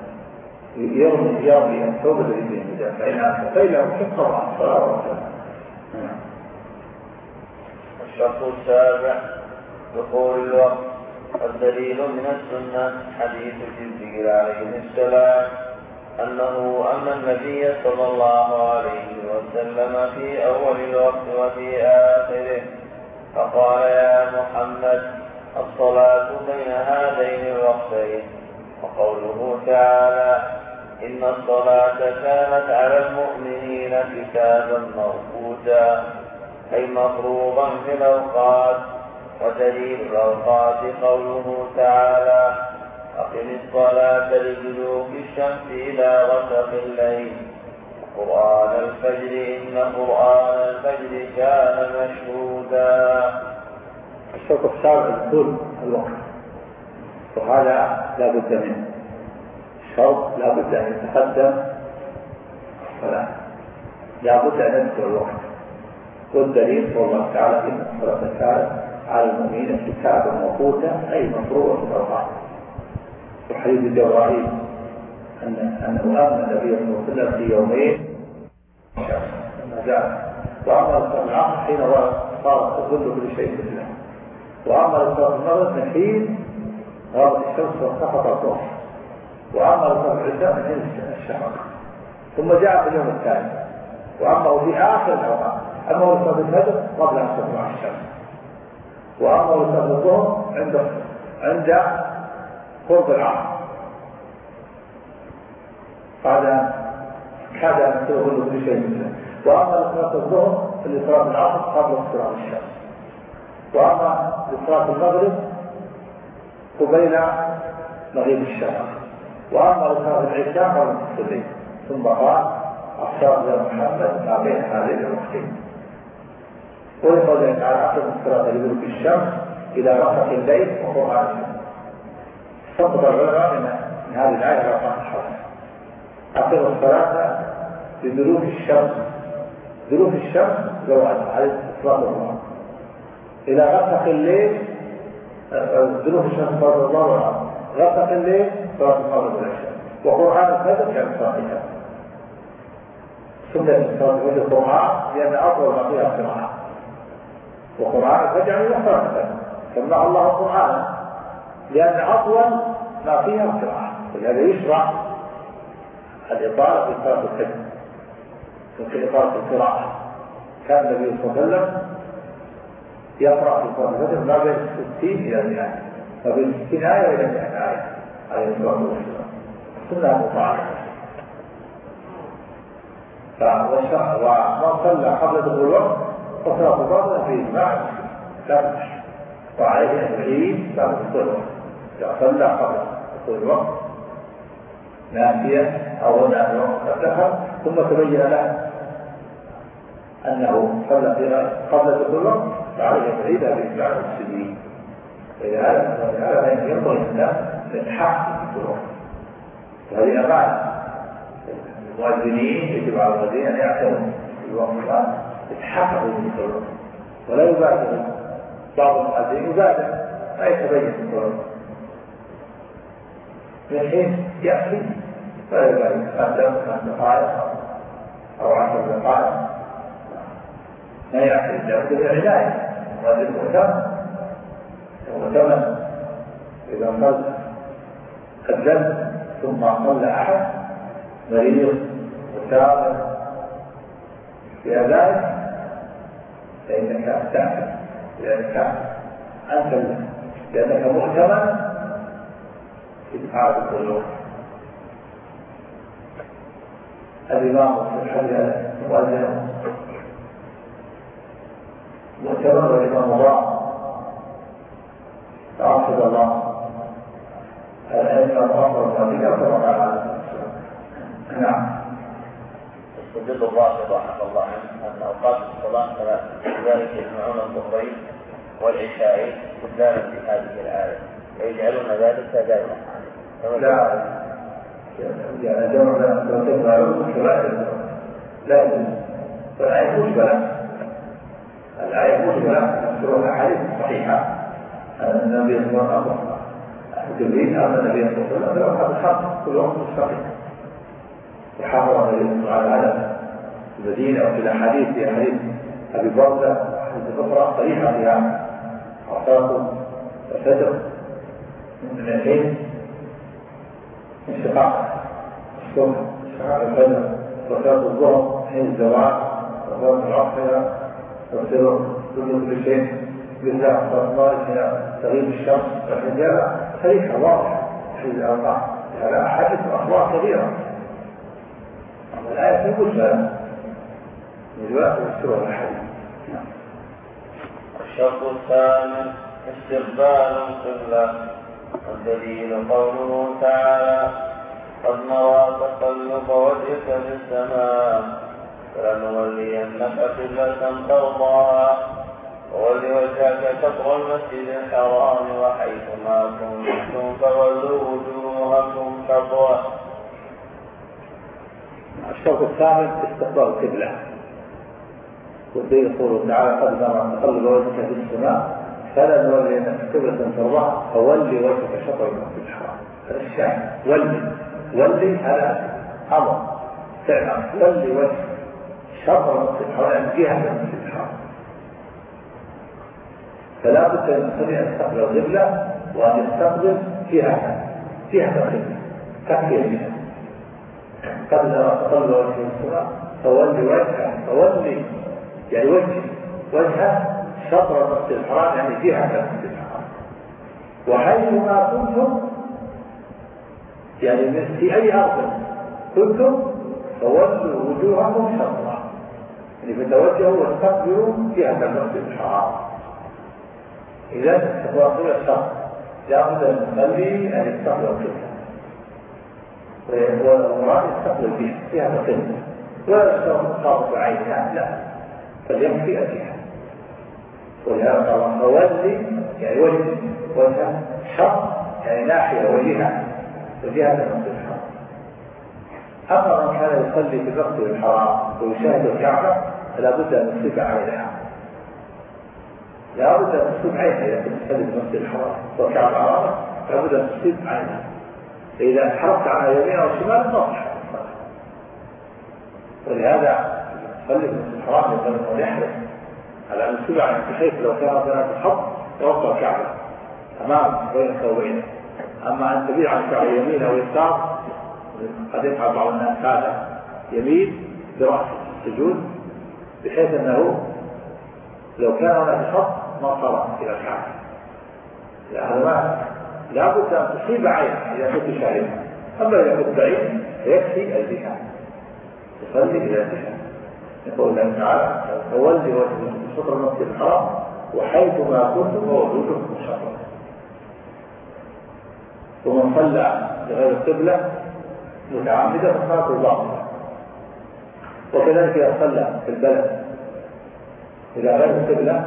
يرمي يرمي الثوب الذي فيه النجاة فإن فإن له طبعا الصلاة والسلام الشرط السابع دخول الوقت. الدليل من السنة حديث جبريل عليه السلام أنه أن النبي صلى الله عليه وسلم في أول الوقت وفي آخره فقال يا محمد الصلاة بين هذين الوقتين. وقوله تعالى إن الصلاة كانت على المؤمنين كتابا موقوتا أي مفروضا في الأوقات ودليل الأوقات قوله تعالى أقم الصلاة لدلوك الشمس إلى غسق الليل. قرآن الفجر إن قرآن الفجر كان مشهودا. الشرط السابع طول الوقت. وهذا لا بد منه. الشرط لا بد أن يتقدم. الصلاة لا بد أن يذكر الوقت. والدليل قول الله تعالى إن الصلاة كانت على المؤمنين كتابا موقوتا أي مفروضة الأوقات وحديث جبرائيل أن أنه آمن النبي صلى الله عليه وسلم في يومين. لما جاء. وأمر العصر حين صار كل شيء بالله وأمر صلاة المغرب من حين غابت الشمس وانخفض الظهر وأمر صلاة العشاء من الشفق ثم جاء في اليوم الثاني. وأمره في آخر الأوقات. أمره صلاة الفجر قبل أن تطلع الشمس. وأمره صلاة الظهر عند عند قرب العصر. بعد كاد أن تغل كل شيء منه وأما صلاة الظهر لصلاة العصر قبل اصطلاح الشمس. وأما لصلاة المغرب قبيل مغيب الشمس وأما لصلاة العشاء الليل ثم قال الصلاة يا محمد ما بين هذين الوقتين ولقوله تعالى أقم الصلاة لدلوك الشمس إلى غسق الليل وقرآن الشمس. سقط العلماء من هذه الآية إلى قرآن الحرس أقم الصلاة لدلوك الشمس. دلوك الشمس لو على إطلاق الله إلى غسق الليل دلوك الشمس فرض الله غسق الليل صلاة الفجر والعشاء وقرآن الفجر كان صحيحا سنة صلاة الفجر القرآن لأن أطول ما فيها قراءة وقرآن الفجر صلاة الفجر سمع الله القرآن. لأن أطول ما فيها قراءة ولهذا يشرع الإطالة في صلاة الفجر. وفي إطالة القراءة. كان النبي صلى الله عليه وسلم يقرأ في صلاة الفجر ما بين 60 إلى 100 ما بين 60 آية إلى 100 آية. عليه الصلاة والسلام سنة مطاعة ومن صلى قبل دخول الوقت فصلاة الفجر في إجماع لا وعليه بعد دخول الوقت. إذا صلى قبل دخول الوقت ناسيا أو ناسيا دخل ثم تبين له أنه صلى قبل دخول الوقت. فعليه أن يعيد بإجماع المسلمين. فلهذا هذا ينبغي الناس الحق في الوقت وهذه أمانة المؤذنين يجب على المؤذنين أن يعتنوا الآن يتحققوا من الوقت ولا يبادر بعض المؤذنين يبادر. ما يتبين الوقت من حين يأتي فلا يبالي خمس خمس دقائق أو عشر دقائق. ما يأتي لابد من المؤذن مهتم مهتما إذا صلى الذنب ثم صلى أحد مريض مسافر في ذلك فإنك تعمل لأنك أنت لأنك مؤتمن في إفعال القلوب. الإمام الحديث مؤذن مؤتمن والإمام الله فأرشد الله. الأئمة الأفضل المؤذن كما قال نعم. يستدل الرافضة رحمه الله. عنه أن أوقات الصلاة ثلاثة لذلك يجمعون الظهرين والعشاءين استدلالا في هذه الآية. ويجعلون ذلك دائما. لا. يعني جمع لو تفعلون فلا لا يجوز. فالآية مشكلة الآية مشكلة تذكر الأحاديث الصحيحة أن النبي صلى الله عليه وسلم جبريل أن النبي صلى الله عليه وسلم له الحق كل وقت مستقيم وحافظ النبي صلى الله عليه وسلم في المدينة وفي الأحاديث في حديث أبي بردة وحديث أخرى صريحة فيها عصاة الفجر من الحين انشقاق الصبح انشقاق الفجر وصلاة الظهر حين الزوال وصلاة العصر. تصير كل شيء بالله الله حين تغيب الشمس والحجاب صريحة واضحة في الأوقات هذا أحاديث وأخبار كبيرة. الآية تقول من رواية السورة الحديث الشرط الثامن استقبال القبلة. والدليل قوله تعالى قد نرى تقلب وجهك في السماء فلنولينك قبلة ترضاها وول وجهك شطر المسجد الحرام وحيثما كنتم فولوا وجوهكم شطره الشرط الثامن استقبال القبلة والدين يقول تعالى قد نرى تقلب وجهك في السماء فلا نولي قبلة ترضاها فولي وجهك شطر المسجد الحرام. هذا الشاهد. ولي. ولي هذا أمر. فعل ولي وجه شطر المسجد الحرام جهة المسجد الحرام. فلا بد أن يستطيع ان يستقبل القبلة وأن يستقبل جهة جهة القبلة تكفي الجهة قبل أن تطلع وجه السماء فولي وجهه فولي يعني وجه وجهه شطر المسجد الحرام يعني جهة المسجد الحرام. وحيثما كنتم يعني في أي أرض كنتم فولوا وجوهكم شطرا فتوجهوا واستقبلوا جهة المسجد الحرام. إذا استقبلوا الشرط لابد أن نصلي أن يستقبل القبلة. والمراد يستقبل بها فيها القبلة. ولا يشترط خاص بعينها لا. يكفي الجهة ولهذا قال فولي يعني وجه وجه شرط يعني ناحية وجهة وجهة المسجد الحرام. أما من كان يصلي في المسجد الحرام ويشاهد الكعبة فلا بد أن يصيب عينها لا بد أن تصيب عينها إذا كنت في المسجد الحرام والكعبة أمامك لا بد أن تصيب عينها فإذا انحرفت عنها يمين أو شمال ما تصح ولهذا تصلي في المسجد الحرام ينبغي أن يحرص على أن يصيب عينها بحيث لو كان هناك حظ توقع الكعبة. أمامك بينك وبينه. أما أن تبيع عن الكعبة يمين أو يسار قد يفعل بعض الناس هذا. يمين برأسه السجود بحيث أنه لو كان هناك خط ما صار إلى الكعبة هذا ما لابد أن تصيب عينه إذا كنت شاهدا أما إذا كنت بعيد فيكفي الجهة تصلي إلى الجهة يقول الله تعالى فولي وجهك شطر المسجد الحرام وحيثما كنتم ووجودكم شطر ومن صلى لغير القبلة متعمدا فصلاته باطلة وكذلك إذا صلى في البلد. إلى غير القبلة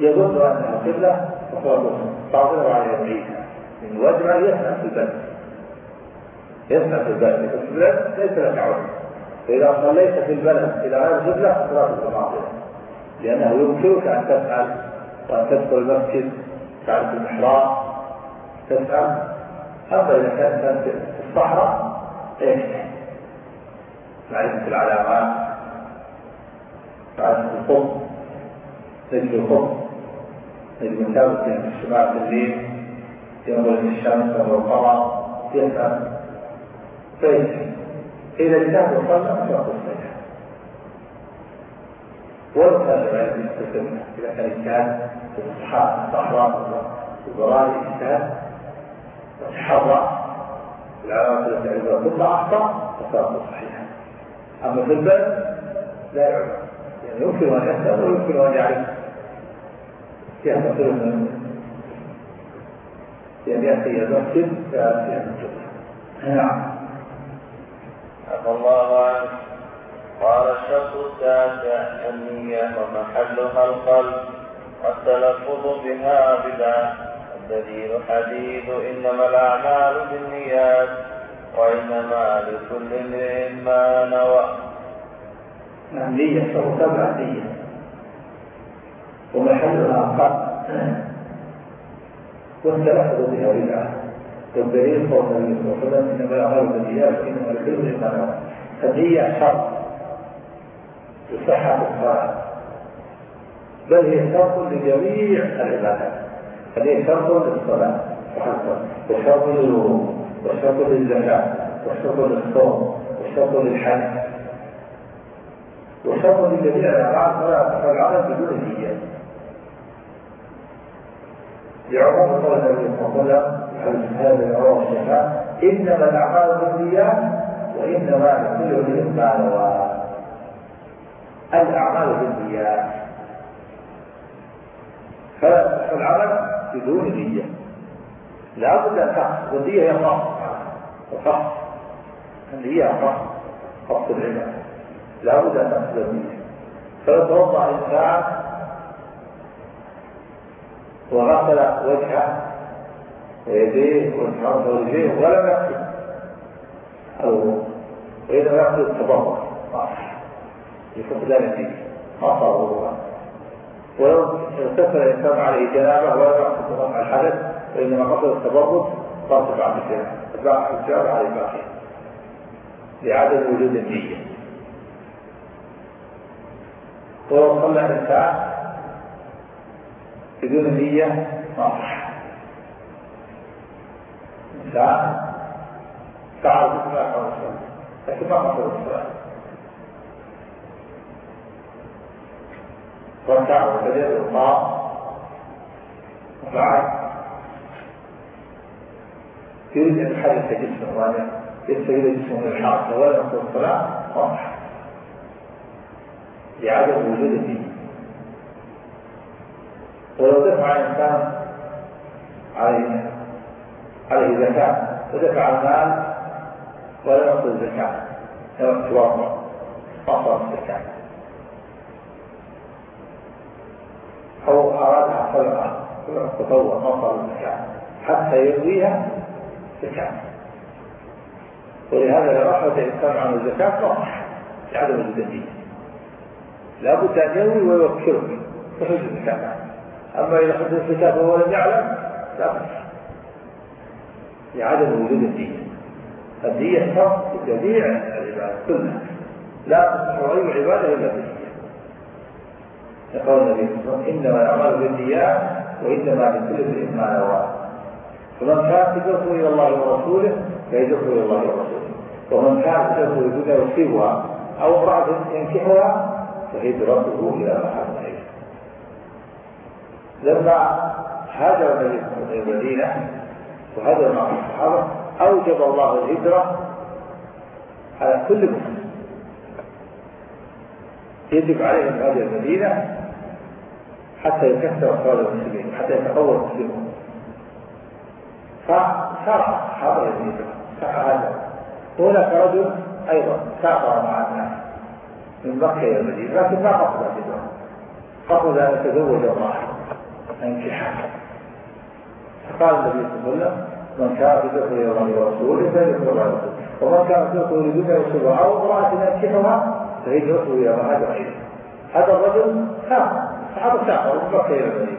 يظن أنها قبلة فصلاته باطلة وعليه بعيدها من أن يسمع في البلد. يسمع في البلد. في البلد ليس لك عذر. فإذا صليت في البلد إلى غير القبلة فصلاتك باطلة لأنه يمكنك أن تفعل وأن تدخل المسجد تعرف المحراب تفهم أما إذا كانت في الصحراء إيش؟ معرفة العلامات معرفة الخط نجم الخط ثابت في الشمال في الليل ينظر الشمس ينظر القمر يفهم فيفهم إذا وصلى فهو الصحيح ولو كان غير مستقيم إذا كان اجتهاد في الصحراء في الضرائب اجتهاد وتحرى العلامات التي عندها ثم اخطا فصارت صحيحة. في البلد لا يعلم يعني يمكن أن يسال ويمكن أن يعرف. كيف تصير من يعني يأتي إلى المسجد فيأتي نعم. عفى الله عنك. قال الشرط التاسع النية ومحلها القلب والتلفظ بها بدعة الدليل حديث إنما الأعمال بالنيات. وإنما لكل امرئ ما نوى. نعم نية فهو تبع نية. ومحلها قلب والتلفظ بها بدعة والدليل قول النبي صلى الله عليه وسلم إنما الأعمال بالنيات وإنما لكل ما نوى. فالنية شرط. لصحة الصلاة بل هي شرط لجميع العبادات. هذه شرط للصلاة. وشرط للوضوء. وشرط للزكاة وشرط للصوم وشرط للحج. وشرط لجميع الأعمال فلا تفعل العمل بدون نية. لعموم قول النبي صلى الله عليه وسلم هذا إنما الأعمال بالنيات وإنما لكل امرئ ما نوى. الأعمال بالنيات فلا تصح العمل بدون نية. لابد أن تقصد والنية هي القصد وخص النية خص خص العبادة لابد أن تأخذ النية فلو توضأ الإنسان وغسل وجهه ويديه وشعره ورجليه ولم يغسل الوضوء وإذا يغسل التبرع لفقدان النية ما صار وضوءا ولو اغتسل الإنسان عليه جنابة ولم رفع الحدث وإنما قصد التبرد صار تبع تبع الجواب على الباقي. لعدم وجود النية. ولو صلى الإنسان بدون نية ما صح. إنسان فعل بسم الله الرحمن الرحيم لكن ما قصد الصلاة ركع وسجد وقام وفعل. يريد أن يحرك جسمه وان يستجيب جسمه من الحركه ولا يقصد الصلاه واضح لعدم وجود الدين. ولو دفع الإنسان عليه عليه زكاة ودفع المال ولا يقصد الزكاه لو اعتبار ما صار الزكاه أو أراد حصلها تطور مصدر الزكاة حتى يرويها زكاة ولهذا لو أخرج الإنسان عن الزكاة صح لعدم الدين لابد أن يروي ويوكله تخرج الزكاة أما إذا خرج الزكاة وهو لم يعلم لا بأس. لعدم وجود الدين. الدية شرط جميع العبادات كلها لا تصح أي عبادة إلا بالدين. يقول النبي صلى الله عليه وسلم إنما الأعمال بالنيات وإنما لكل امرئ ما نوى. فمن كان هجرته إلى الله ورسوله فهجرته إلى الله ورسوله. ومن كان هجرته لدنيا يصيبها أو امراه ينكحها فهجرته إلى ما حرم لما هاجر النبي عليه وسلم المدينة وهاجر مع الصحابة أوجب الله الهجرة على كل مسلم. يجب عليهم هذه المدينة حتى يكثر أفراد المسلمين حتى يتقوى المسلمون. فشرع حاضر الهجرة هذا. هناك رجل أيضا سافر مع الناس. من مكة إلى المدينة لكن ما قصد الهجرة قصد أن يتزوج الله أنكحها فقال النبي صلى الله عليه وسلم من كان هجرته إلى الله ورسوله فليكن الله ومن كان هجرته لدنيا يصيبها أو امرأة ينكحها فهجرته إلى ما هاجر إليه هذا الرجل سافر. الصحابة سافروا من مكة إلى المدينة.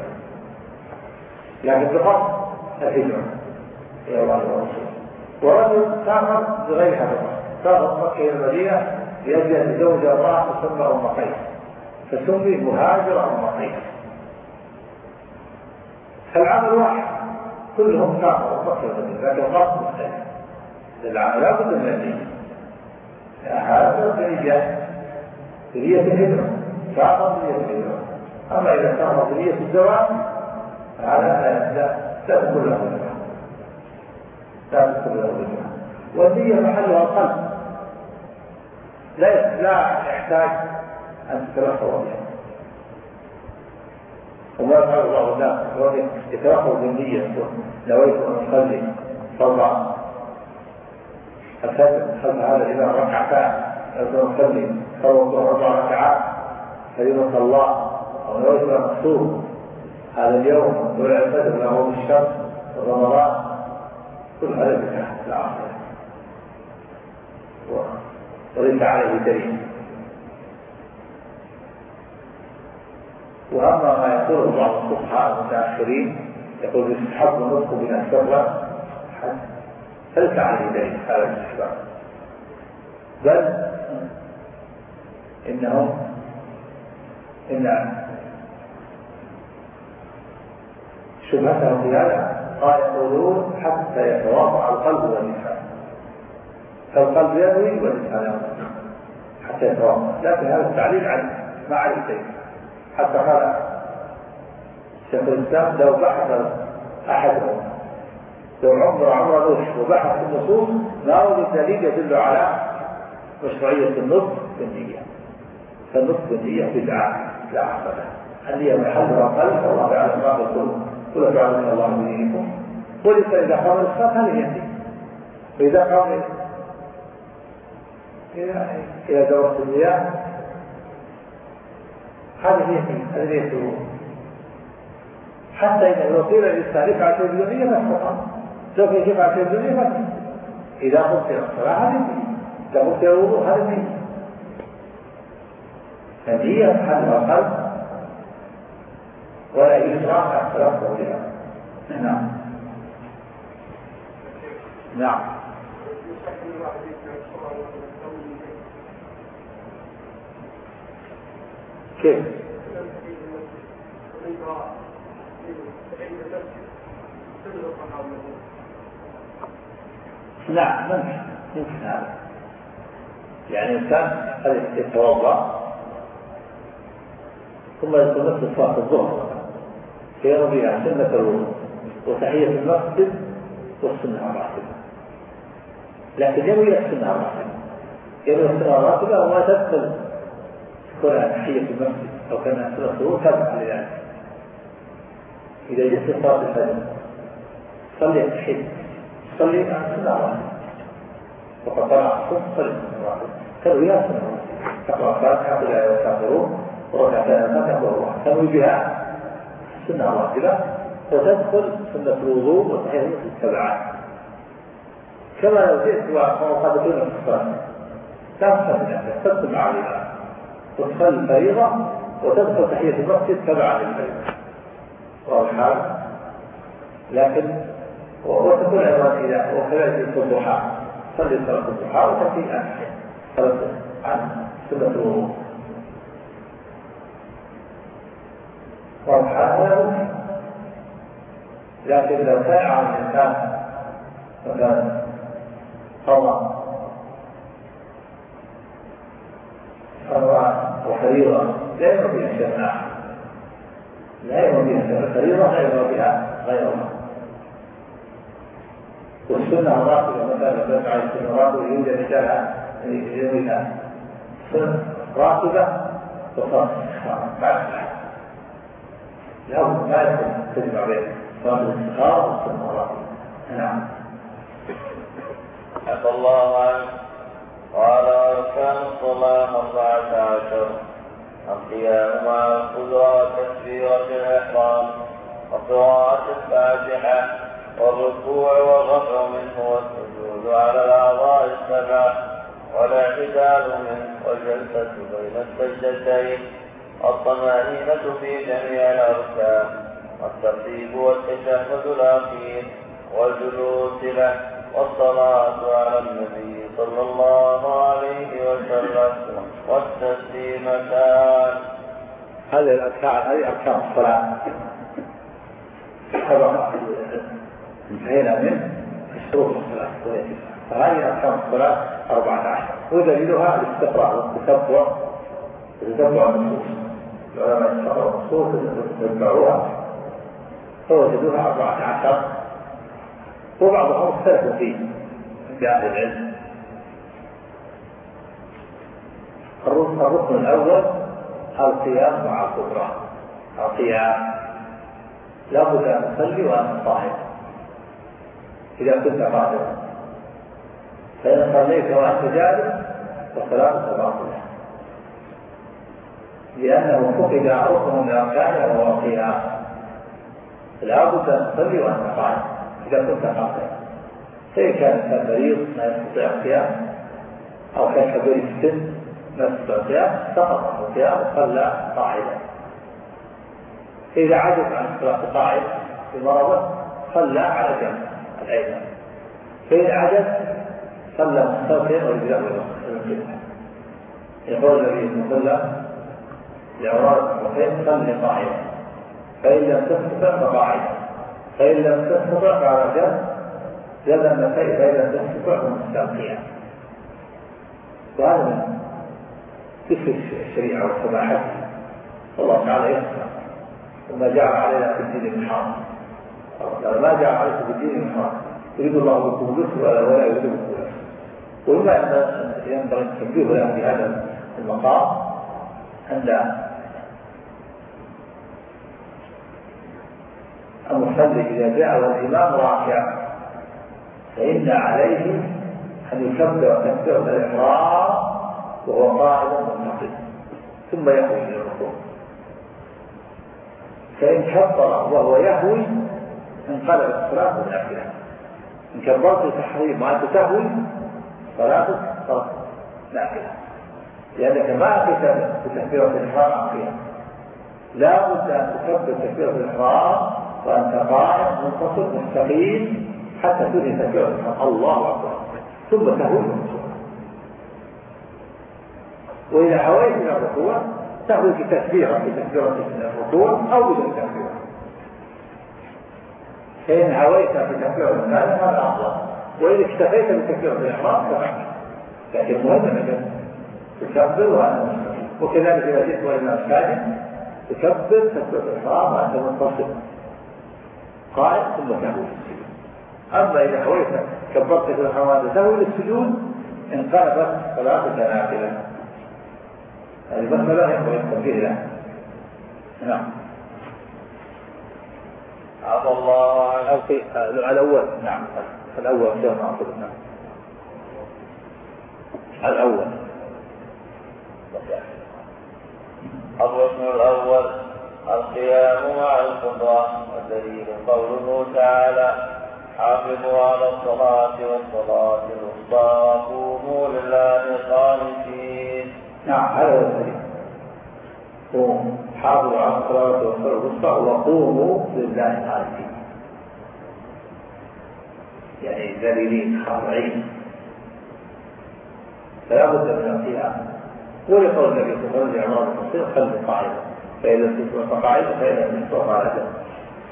لكن بقصد الهجرة. ورسوله ورجل سافر بغير هذا سافر من مكة إلى المدينة لأجل أن يتزوج امرأة تسمى أم قيس فسمي مهاجر أم قيس فالعمل واحد كلهم سافروا مكة إلى المدينة لكن القصد مختلف العمل لا بد من النية هذا بنية بنية الهجرة سافر بنية الهجرة أما إذا سافر بنية الزواج فهذا لا تكون له لا هجرة والنية محلها القلب لا لا يحتاج أن تتلفظ بها وما يفعل الله الناس يتلفظ بالنية نويت أن أصلي صلى. الفجر خلف هذا الإمام ركعتان. نصلي صلى الظهر أربع ركعات كلمة الله أو نويت مقصود هذا اليوم طلع الفجر له الشمس رمضان. كل هذا بتحت العصر وليس عليه دليل وأما ما يقوله بعض الفقهاء المتأخرين يقول يستحب النطق من السره فليس عليه دليل هذا الاستحباب. بل انهم إن شبهتهم هذا قال يقولون حتى يتواضع القلب واللسان فالقلب ينوي واللسان ينوي حتى يتواضع. لكن هذا التعليل عن شيء حتى قال شيخ الإسلام لو بحث احدهم لو عمر عمر نوح وبحث في النصوص ما وجد دليل يدل على مشروعية النطق بالنية. فالنطق بالنية بدعة. لا عقل النية محلها قلب والله يعلم ما في القلوب قل من الله بدينكم وليس إذا قام هذا يهدي فإذا قام إلى دورة المياه هذه هي هذه هي حتى إذا لو قيل للإنسان افعل ما استطاع. سوف يفعل شيء بدنيا ما إذا قمت إلى الصلاة هذه إذا إلى الوضوء هذه فهي محل القلب ولا يشرع الصلاة طويلة نعم. نعم. كيف؟ نعم ممكن ممكن هذا يعني الإنسان يتوضأ ثم يدخل نفس صلاة الظهر. بها سنة الوضوء وتحية المسجد والسنة الراتبة لكن يروي السنة الراتبة يروي السنة الراتبة وما تدخل تكون تحية المسجد أو كان سنة الوضوء تابع لذلك إذا جئت صلاة الفجر صلي التحية. صلي السنة الراتبة وقد طلع الصبح صلي السنة الراتبة ترويها سنة الراتبة تقرأ الفاتحة إلى الكافرون وركعتين الفاتحة والروح تنوي بها السنة الراتبة وتدخل سنة الوضوء وتحية المسجد تبعا كما لو جئت وقد في الصلاة لا تصلي نفسك تدخل وتصلي الفريضة وتدخل تحية المسجد تبعا للفريضة. واضح لكن وتكون أيضا إذا وكذلك في الضحى صلي صلاة الضحى وتأتي عن سنة الوضوء. ممكن لكن لو كان على الإنسان مثلا قضى قضاء وفريضة لا يمر بها شيء لا يمر بها شيء الفريضة لا يمر بها غيرها. والسنة الراتبة مثلا لو السنة الراتبة يوجد رجالها يومها. سنة راتبة وصلاة بعد لا لا تجمع بين صلاة الاستخارة والسنة الراتبة نعم. عفى الله عنه قال وكان الصلاة أربعة عشر. القيام مع القدرة وتكبيرة الإحرام وقراءة الفاتحة والركوع والرفع منه والسجود على الأعضاء السبع والإعتدال منه والجلسة بين السجدتين. الطمأنينة في جميع الأركان والترتيب والتشهد الأخير والجلوس له والصلاة على النبي صلى الله عليه وسلم والتسليمتان هذه الأركان هذه أركان الصلاة. سبق انتهينا من شروط الصلاة فهذه أركان الصلاة أربعة عشر. ودليلها الاستقراء والتتبع. تتبع النصوص النصوص يتبعوها فوجدوها أربعة عشر وبعضهم اختلفوا فيه عند أهل العلم الركن الأول القيام مع القدرة القيام لابد أن تصلي وأنت صاحب إذا كنت قادرا فإن صليت وأنت جالس فصلاتك باطلة لأنه فقد ركن من أركانه وهو القيام لابد أن تصلي وأنت قادر إذا كنت قادرا فإن كان الإنسان مريض ما يستطيع القيام أو كان كبير السن ما يستطيع القيام سقط القيام وصلى قاعدا إذا عجز عن الصلاة قاعد بمرضه صلى على جنب الأيمن فإن عجز صلى مستقيم ورجله إلى يقول النبي صلى الله عليه وسلم بن صل قاعدا فإن لم تستطع فقاعدا فإن لم تستطع فعلى جزم فإن لم تستطع فمستقيا وهذا من كفر الشريعة وسماحتها والله تعالى يسمع وما جعل علينا في الدين من قال ما جعل عليكم في الدين من حرام يريد الله بكم اليسر ولا يريد بكم العسر ومما ينبغي التنبيه في هذا المقام أن المصلي إذا جاء والإمام راكع فإن عليه أن يكبر تكبيرة الإحرام وهو قائم منتقل ثم يهوي إلى الركوع. فإن كبر وهو يهوي انقلبت الصلاة نافلة إن كبرت تحريم وأنت تهوي صلاتك صارت نافلة لأنك ما أتيت بتكبيرة الإحرام فيها. لا بد أن تكبر تكبيرة الإحرام وأنت قائم منتصب مستقيم حتى تنهي الإحرام الله أكبر. ثم تهوي. وإذا هويت من الركوع تهوي في تكبيرة في تكبيرة الركوع أو بدون تكبيرة فإن هويت تكبيرة الثانية هذا أفضل وإذا اكتفيت بتكبيرة الإحرام ففعل لكن مهم أنك تكبر وأنت مستقيم وكذلك إذا جئت والإمام ساجد تكبر تكبيرة الإحرام وأنت منتصب قائم ثم تهوي أما إذا هويت كبرت في الإحرام تهوي للسجود. انقلبت صلاتك نافلة هذه مسألة ينبغي التنبيه لها نعم. عفى الله. في الأول. نعم. الأول شيء معقول نعم. الأول. الركن الأول القيام مع القدرة والدليل قوله تعالى حافظوا على الصلاة والصلاة الوسطى وقوموا لله قانتين. نعم هذا هو الدليل قوموا حافظوا على الصلاة والصلاة الوسطى وقوموا لله قانتين. يعني ذليلين خاضعين فلا بد من القيام. ولقول النبي صلى الله عليه وسلم خلف قاعدة فإذا استثمرت قاعدة فإذا على جنب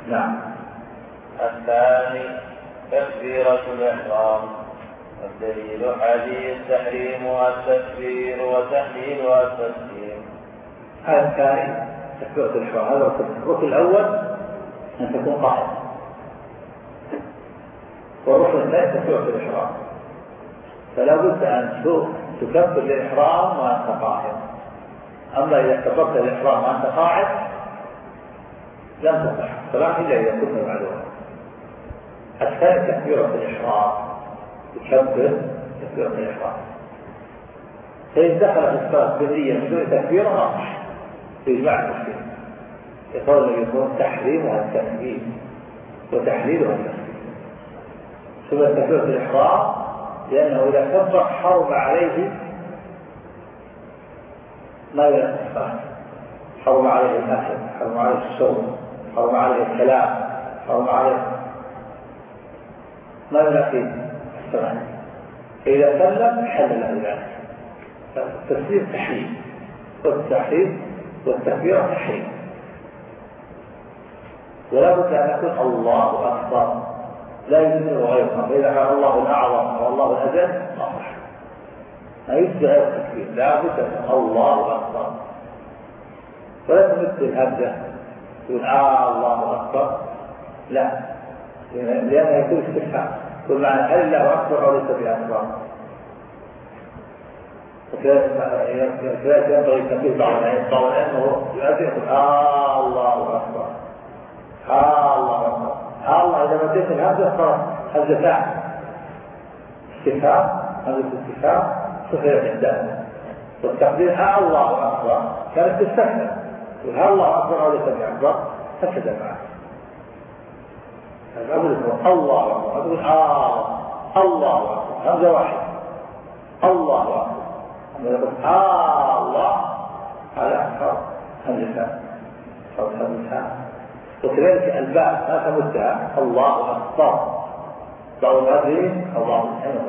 نعم. الثاني تكبيرة الإحرام. والدليل حديث تحريمها التكبير وتحليلها التسليم. هذا الثاني تكبيرة الإحرام. هذا الركن الأول أن تكون قائم والركن الثاني تكبيرة الإحرام. فلا بد أن تكبر الإحرام وأنت قائم أما إذا كبرت الإحرام وأنت قاعد لم تصح الصلاة إلا إذا كنت معلوما الثاني تكبيرة الإحرام تكبر تكبيرة الإحرام. فإن دخل في الصلاة بنية بدون تكبيرة ما صح بإجماع المسلمين يقول النبي صلى تحريمها التكبير وتحليلها التكبير. ثم تكبيرة الإحرام لأنه إذا كبر حرم عليه ينفع الصلاة حرم عليه الأكل حرم عليه الشرب حرم عليه الكلام حرم عليه. ما ينفي الصلاة فإذا سلم حل له ذلك. التسليم تحريم والتحريم والتكبير تحريم. ولا بد أن يكون الله أكبر. لا يجوز غيره. فإذا كان الله الأعظم أو الله الأجل غير التكبير لا بد أن الله أكبر. ولا تمد الهمزة تقول آه الله أكبر. لا. لأنه يكون استفهام يقول معنى هل الله أكبر أو ليس بأكبر؟ وكذلك ينبغي التنبيه بعض العلم بعض العلم هو يؤذن يقول آه الله أكبر. آه الله أكبر. آه الله إذا مديت الهمزة صارت همزتان استفهام. همزة استفهام. صفر عندنا والتقدير ها الله أكبر كانت تقول ها الله أكبر أو ليس بأكبر فسد معك الأمر الله أكبر. تقول آه الله أكبر. همزة واحدة الله أكبر. أما يقول آه الله هذا صار همزتان صارت همزتان وكذلك الباء ما تمدها الله أكبر. بعض أو بعض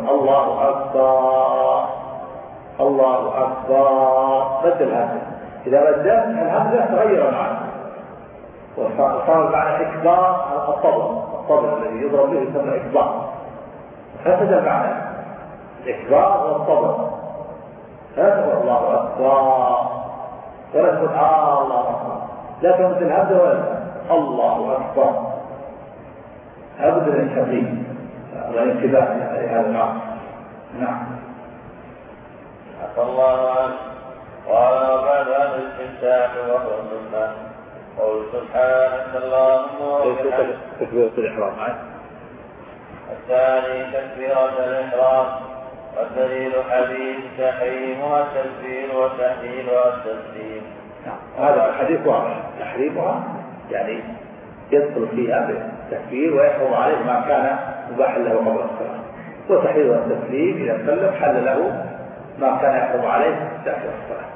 الله أكبر. الله أكبر. مد الهمزة إذا مدت الهمزة تغير معنا وصار المعنى إكبار الطبل الطبل الذي يضرب به يسمى إكبار. فسد المعنى الإكبار والطبل لا تقول الله أكبر. ولا تقول آه الله أكبر. لا تمد الهمزة ولا الله أكبر. أبدا التقليد والانتباه لهذا المعنى نعم. الله. عنه قال بعد عن الاستفتاح وهو السنة قول سبحانك اللهم وبحمدك. تكبيرة الإحرام؟ الثاني تكبيرة الإحرام. والدليل حديث تحريمها التكبير وتحليلها التسليم هذا الحديث واضح. تحريمها يعني يدخل فيها بالتكبير ويحرم عليه ما كان مباحا له قبل الصلاة وتحليلها التسليم إذا سلم حل له ما كان يحرم عليه داخل الصلاة.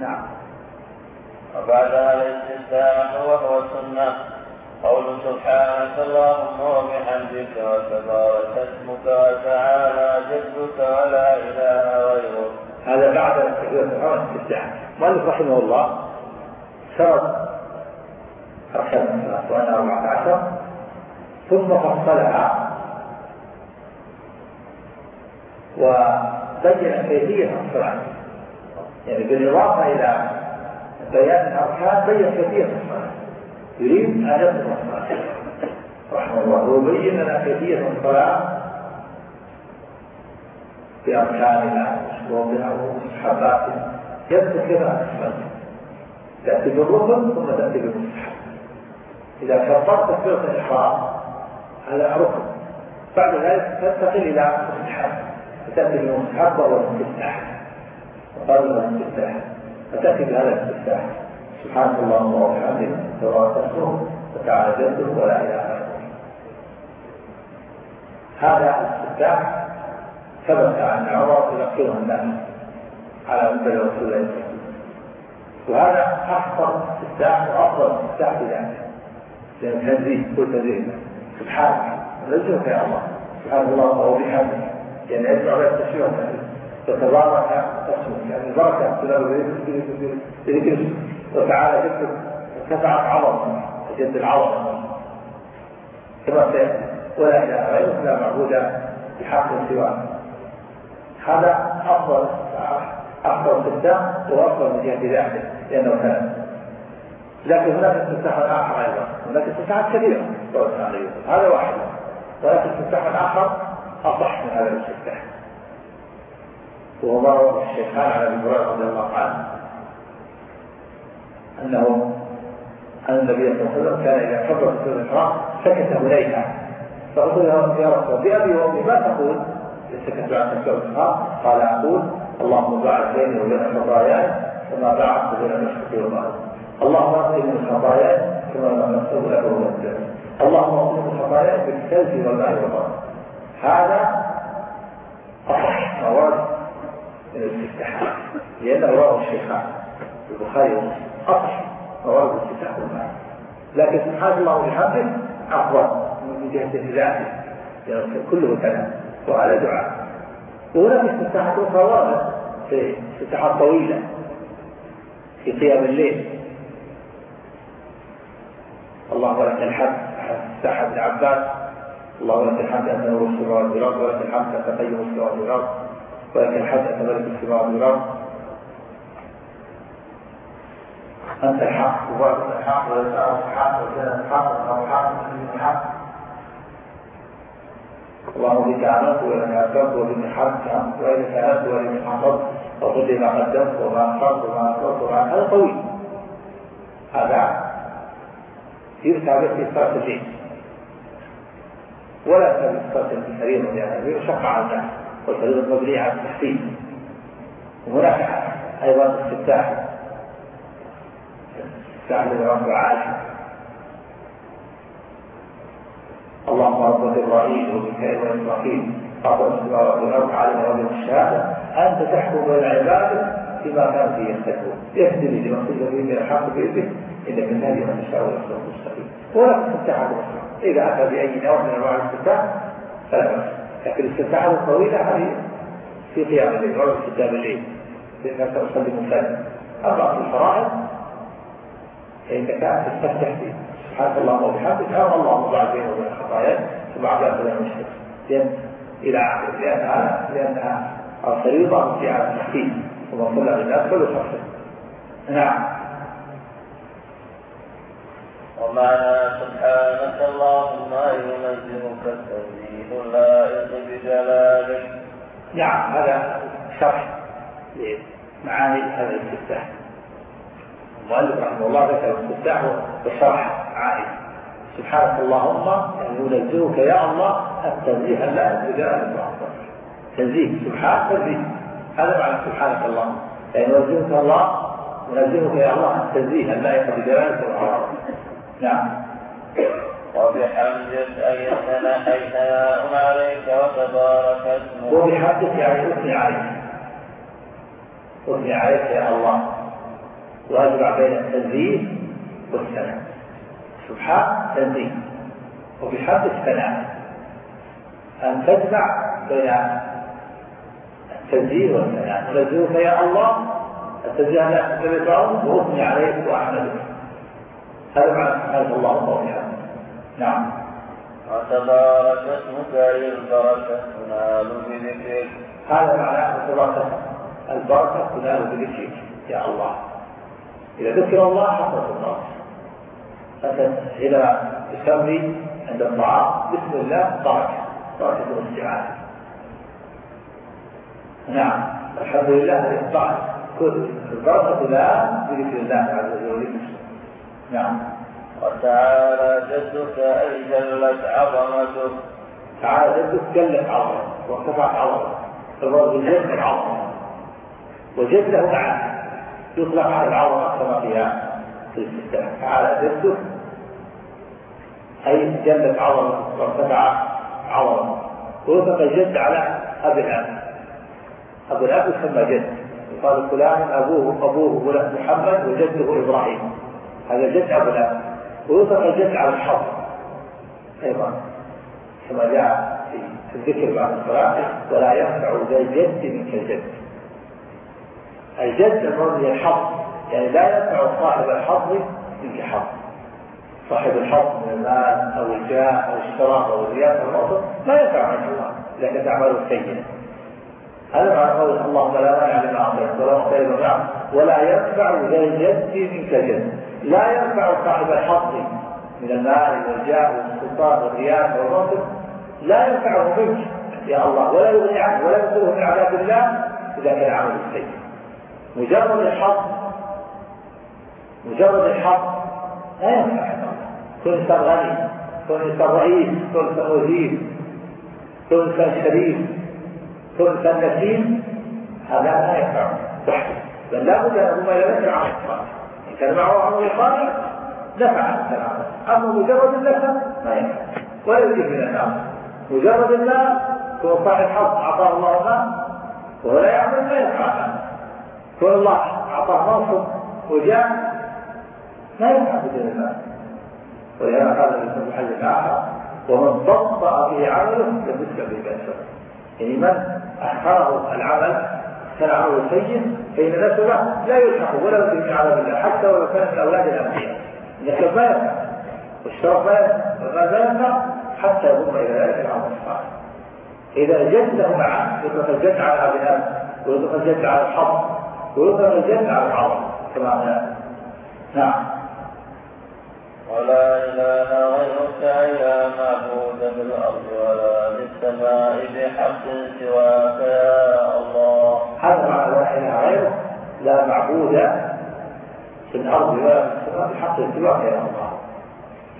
نعم. وبعدها الاستفتاح وهو السنة. قول سبحانك اللهم وبحمدك وتبارك اسمك وتعالى جدك ولا إله غيرك. هذا بعد الاستفتاح مؤلف رحمه الله شرط أركان الصلاة وأنا أربعة عشر. ثم فصلها وبين كيفية الصلاة يعني بالإضافة إلى بيان الأركان بين كيفية الصلاة يريد أن يصل الصلاة رحمه الله. ويبين لنا كيفية الصلاة بأركانها وشروطها ومستحباتها يذكر كذا الصلاة تأتي بالركن ثم تأتي بالمستحب إذا كبرت تكبيرة الإحرام هذا ركن. بعد ذلك تنتقل إلى مستحب فتأتي بالمستحب وهو الاستفتاح وقال الاستفتاح فتأتي بهذا الاستفتاح سبحانك اللهم وبحمدك وتعالى جدك ولا إله إلا هذا الاستفتاح ثبت عن عمر يذكره الناس على منبر رسول الله وهذا احسن استفتاح وأفضل استفتاح في ذلك لأن تنزيه كل تنزيه سبحانك. ليس يا الله. سبحان الله وبحمده يعني يجمع بين التشريع تتبارك اسمك يعني البركه بذكر وتعالى جدك ارتفعت عظمه جد العظمه كما سياتي ولا إله غيره لا معبود بحق سواه. هذا افضل أفضل استخدام وأفضل من جهة ذاته لأنه كان. لكن هناك استفتاح آخر أيضا. هناك استفتاحات كثيره هذا واحد. ولكن استفتاح آخر اصح من هذا الاستفتاح وهو ما رواه الشيخان على أبي هريرة رضي الله عنه. أنه أن النبي صلى الله عليه وسلم كان إذا كبر في الاحرام سكت هنيها فقلت له يا رسول بأبي وأمي ما تقول؟ سكت عن تكبير الاحرام قال أقول اللهم باعد بيني وبين خطاياي كما باعدت بين المشرق والمغرب. اللهم اغفر من خطاياي كما غفرت له من اللهم اغفر من خطاياي بالثلج والماء والبرد. هذا ورد من الاستفتاح لأنه رواه الشيخان البخاري ومسلم اصح رواه الاستفتاح والمعنى. لكن سبحان الله وبحمده أفضل من جهة ذاته يعني كله كلام وهذا دعاء. وهناك استفتاحات واردة في استفتاحات طويلة في قيام الليل. اللهم لك الحمد. استفتاح ابن عباس. اللهم لك الحمد أنت نور السماوات والارض ولك الحمد أنت قيم السماوات والارض ولك الحمد أنت ملك السماوات والارض أنت الحق وبعدك الحق ويسعك الحق وكان الحق أو الحق من الحق اللهم بك امنت ولك اسلمت وبك حمدت واليك انت واليك حفظت وقل لي ما قدمت وما أخرت وما أخرت وما هذا طويل. هذا. يرتع به في الليل ولا في صلاه الفريضه يعني يشق على الناس والفريضه مبنية على التحسين وهناك أيضا استفتاح استعمل رب العالمين اللهم رب إبراهيم وميكائيل واسرائيل رب السماوات والأرض عالم رب الشهادة أنت تحكم بين عبادك فيما كانوا فيه يختلفون. اهدني لما كنت فيه من الحق باذنك انك تهدي من تشاء إلى صراط مستقيم ولا تستفتح إذا أتى بأي نوع من أنواع الاستفتاح فلا بأس. لكن الاستفتاحات الطويله هذه في قيام الليل أو في الليل. لانك تصلي منفردا اما في الفرائض فإنك تستفتح به سبحانك اللهم وبحمدك. يا اللهم بعد بينه وبين خطاياك ثم عذاب بين المشرك لأن إلى آخره لأنها لأنها الفريضة في على التحقيق ومن صلى بالناس فليخفف نعم. ومعنى سبحانك اللهم ينزهك التنزيه اللائق بجلالك نعم هذا شرح لمعاني هذا الاستفتاح. المؤلف رحمه الله ذكر الاستفتاح وشرح عائد. سبحانك اللهم يعني ينزهك يا الله التنزيه لا بجلال تنزيه سبحان تنزيه. هذا معنى سبحانك اللهم. يعني ينزهك الله ينزهك يا الله التنزيه اللائق بجلالك وعظمتك نعم. وبحمدك أي ثناء عليك وتبارك اسمك. وبحمدك يعني أثني عليك أثني عليك يا الله. وأجمع بين التنزيه والثناء سبحان تنزيه. وبحمدك ثناء أن تجمع بين التنزيه والثناء تنزهك يا الله. التنزيه لا تتبعه وأثني عليك وأحمدك. هذا معنى سبحانك اللهم وبحمدك نعم. وتبارك اسمك أي البركة تنال بذكرك هذا معناه البركة البركة تنال بذكرك يا الله. إذا ذكر الله حصلت البركة. فأنت إذا تسمي عند الطعام. بسم الله بركة. بركة الاستعانة. نعم. الحمد لله الإطلاع كل البركة لا بذكر الله عز وجل. نعم. وتعالى جدك أي جلت عظمتك. تعالى جدك جلت عظمتك وارتفعت عظمتك فالمرض الجد العظمة. وجد له معنى يطلق على العظمة كما فيها في الاستثناء تعالى جدك أي جلت عظمتك وارتفع عظمتك ويطلق الجد على أبي الأب. أبو الأب يسمى جد. يقال فلان أبوه أبوه محمد وجده إبراهيم. هذا أبو الأب ويطلق الجد على الحظ. أيضا. كما جاء في الذكر بعد الصلاة ولا ينفع ذا الجد منك الجد. الجد المرض هي الحظ يعني لا ينفع صاحب الحظ منك حظ. صاحب الحظ من المال أو الجاه أو الشراب أو الرياسه أو المنصب ما ينفع منك الله لكن تعمل سيئا هذا معنى قول اللهم لا مانع لما اعطيت ولا معطي لما ولا ينفع ذا الجد منك الجد. لا ينفع صاحب الحظ من المال والجاه والسلطان والرياسه والمنصب لا ينفعه منك يا الله ولا يغني عنه ولا ينصره من عذاب الله اذا كان عمل سيء مجرد الحظ مجرد الحظ لا ينفع كل انسان غني كل انسان رئيس كل انسان وزير كل انسان شريف كل انسان نسيم هذا لا ينفع. وحده بل لابد أن يمثل عن ان كان معه عمل صالح نفع السلام أما مجرد النفع ما ينفع. ولا يجيب من النار مجرد المال هو صاحب حظ أعطاه الله مال وهو لا يعمل ما ينفع. كون الله أعطاه منصب وجاه لا ينفع بدون المال ولهذا قال في الحديث الآخر. ومن بطأ به عمله لم يسبق به يعني من أخره العمل عمله سيء فإن نسبه لا يلحق ولا من عذاب الله حتى ولو كان من أولاد الأنبياء. النسب ما ينفع ما ما ينفع حتى يضم إلى ذلك العمل الصالح إذا جده معه يطلق الجد على ابناء ويطلق الجد على الحظ ويطلق الجد على العظم كما نعم. ولا إله غيرك لا معبود بالأرض ولا بالسماء بحق سواك يا الله. هذا معنى لا إله غيرك لا معبود في الأرض ولا في السماء بحق سواك يا الله.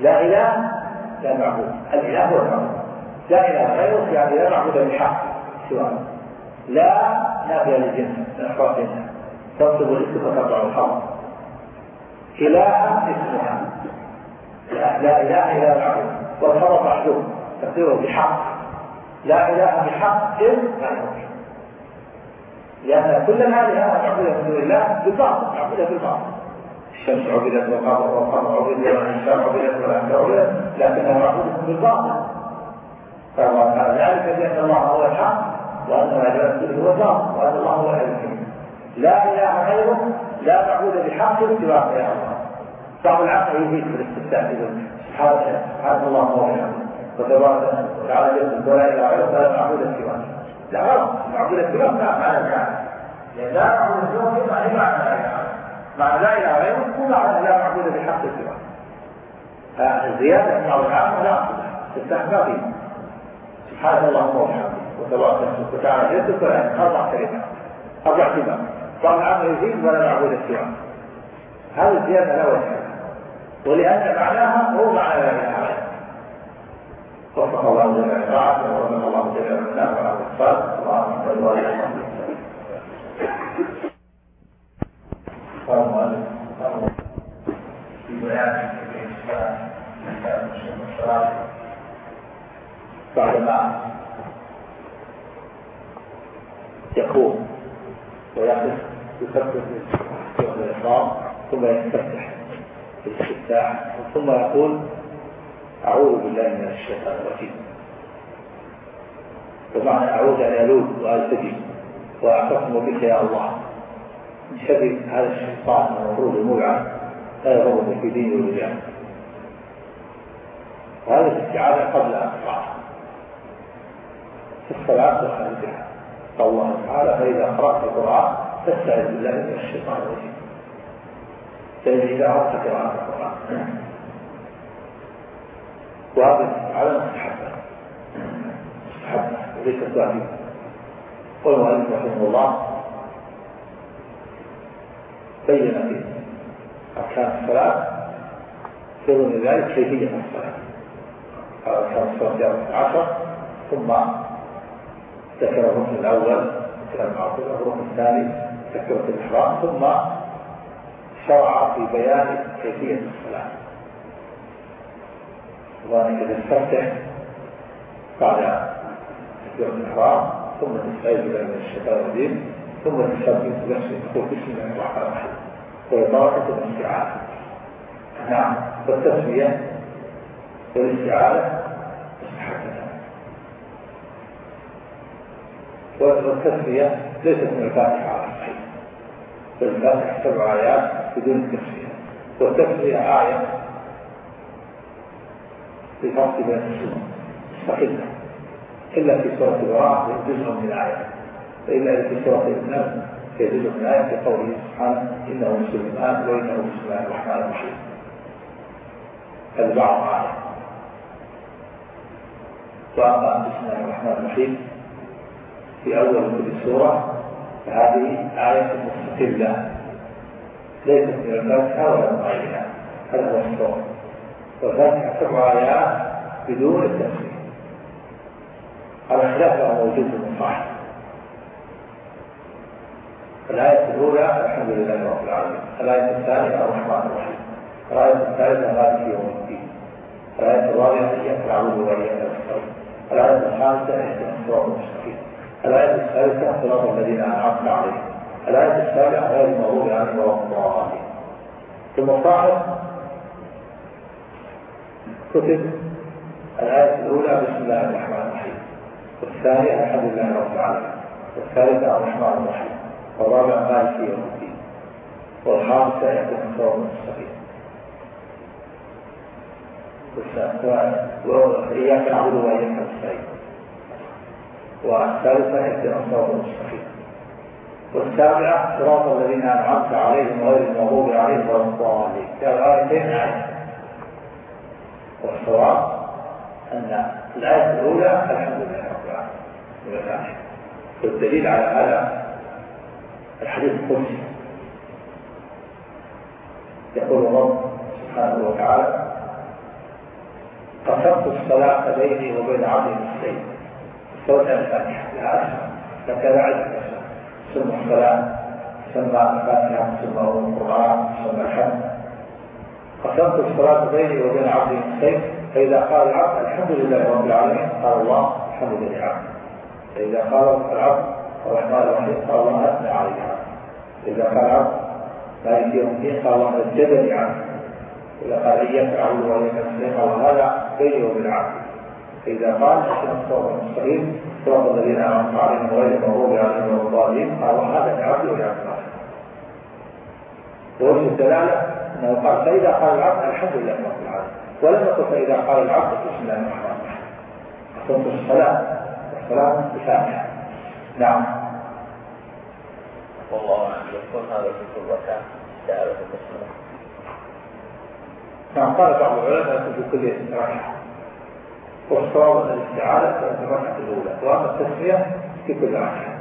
لا إله لا معبود. الإله هو المعبود. لا إله غيره يعني لا معبود بحق سواه لا نافيه للجنس افراد الجنس تنصب الاسم وترفع الحق إله اسمها. لا, إله إلا معبود والخبر محذوف تقديره بحق. لا إله بحق لا يمكن لأن كل الآلهة معبودة من دون الله بالباطل معبودة بالباطل. الشمس عبدت والقمر والقمر عبد والإنسان عبدت والانثى عبدت لكنها معبوده بالباطل. فالله تعالى ذلك بأن الله هو الحق وأن ما جاء هو الباطل وأن الله هو الحكيم. لا إله غيره لا معبود بحق سواك يا الله. بعض العقل يزيد في الاستفتاء يقول سبحان سبحان الله الحق وتبارك وتعالى يقول ولا إله غيره فلا معبود سواك لا غلط معبود سواك لا معنى لا معبود سواك ما لا إله معنى لا إله غيره هو معنى لا معبود بحق فالزياده من بعض العامه لا تستحقى فيه سبحان الله وبحمده وتبارك وتعالى جدك ولا أربع كلمات أربع كلمات بعض العامه يزيد ولا معبود سواه هذه الزيادة لا وجه. ولان معناها هو معنى اله وفق الله جميع طاعته ووفق الله جميع الناس على الاتصال اللهم صل في بعدما يقوم ويقف يكبر في الإحرام ثم يستفتح. الاستفتاح ثم يقول أعوذ بالله من الشيطان الرجيم. بمعنى أعوذ أن يلوذ وألتجي وأعتصم بك يا الله من شر هذا الشيطان المفروض الملعن لا يضرني في ديني ورجالي وهذه الاستعاذة قبل أن تقع في الصلاة وخارجها قال الله تعالى فإذا قرأت القرآن فاستعذ بالله من الشيطان الرجيم. فإن إذا قراءة القرآن. وهذا على مستحبة مستحبة وليست واجبة قال المؤلف رحمه الله بين في أركان الصلاة في ضمن ذلك كيفية الصلاة. أركان الصلاة عشر ثم ذكر الركن الأول كلام عاصم الركن الثاني تكبيرة الإحرام ثم شرع في بيان كيفية الصلاة. وأنك تستفتح بعد تكبيرة الإحرام ثم تستعيذ بالله من الشيطان الرجيم ثم تسبح بنفسك تقول بسم الله الرحمن الرحيم طريقة الاستعاذة نعم والتسمية والاستعاذة والتسمية ليست من الفاتحة. الفاتحة سبع آيات بدون التسمية والتسمية آية للفرق بين السنة مستقلة إلا في سورة البراءة جزء من آية فإلا في سورة النمل في جزء من آية في قوله سبحانه إنه مسلمان وإنه بسم الله الرحمن الرحيم. هذا بعض آية. وأما بسم الله الرحمن الرحيم في أول كل سورة فهذه آية مستقلة. ليست من الفاتحة ولا من غيرها هذا هو الصوت والفاتحة سبع آيات بدون التفسير على خلاف موجود في المصاحف الآية الأولى الحمد لله رب العالمين. الآية الثانية الرحمن الرحيم. الآية الثالثة مالك يوم الدين. الآية الرابعة إياك نعبد وإياك نستعين. الآية الخامسة إهدنا الصراط المستقيم. الآية الثالثة صراط الذين أنعمت عليهم. الآية السابعة غير المغضوب عليهم ولا الضالين في المصاحف كتب الآية الأولى بسم الله الرحمن الرحيم. والثانية الحمد لله رب العالمين. والثالثة الرحمن الرحيم. والرابعة مالك يوم الدين. والخامسة يكون الصراط المستقيم. وإياك نعبد وإياك نستعين. والثالثة اهدنا الصراط المستقيم. والسابعة صراط الذين أنعمت عليهم غير المغضوب عليهم ولا الضالين. كالآيتين آية والصواب أن الآية الأولى الحمد لله رب العالمين. والدليل على هذا الحديث القدسي. يقول الرب سبحانه وتعالى قسمت الصلاة بيني وبين عبدي السيد صوت الفاتحة أسمع فكذا سمى الصلاة سمى الفاتحة سمى القرآن سمى الحمد. قسمت الصلاة بيني وبين عبدي السيف فإذا قال العبد الحمد لله رب العالمين قال الله الحمد لله. فإذا قال العبد الرحمن الرحيم قال الله أثنى عليه إذا قال العبد مالك يوم الدين قال الله مجدني عنه. إذا قال إياك أعبد وإياك نستعين قال هذا بيني وبين عبدي. فإذا قال اهدنا الصراط المستقيم صراط الذين أنعمت عليهم غير المغضوب عليهم ولا الضالين قال هذا لعبد ولعبد ووجه الدلالة أنه قال فإذا قال العبد الحمد لله رب العالمين. ولم يقل فإذا قال العبد بسم الله الرحمن الرحيم. صوت الصلاة الصلاة بفاتحة نعم. والله أعلم يكون هذا في كل ركعة استعاذة البسملة نعم قال بعض العلماء في كل ركعة والصواب الاستعاذة في الركعة الأولى وأما التسمية في كل ركعة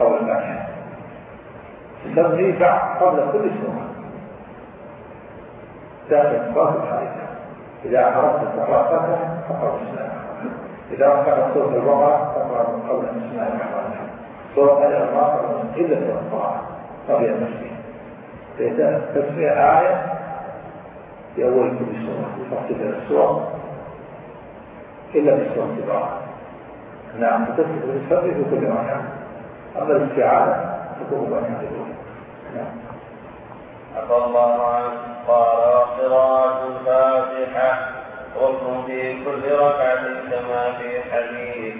قبل الفاتحة تسمي بعد قبل كل سورة داخل الصلاة الخارجة إذا أن تقرأ فاتحة فقرأ بسم الله إذا رفعت سورة البقرة فقرأ من قبل بسم الله الرحمن الرحيم سورة عمران إلا سورة القرآن قبل التسمية فإذا تسمية آية في أول كل سورة تفصيل السور إلا البقرة نعم فتسمية بالفرد في كل ركعة أما الاستعانة تكون بين نعم. عفى الله عنه قال وقراءة الفاتحة. ركن في كل ركعة كما في حديث.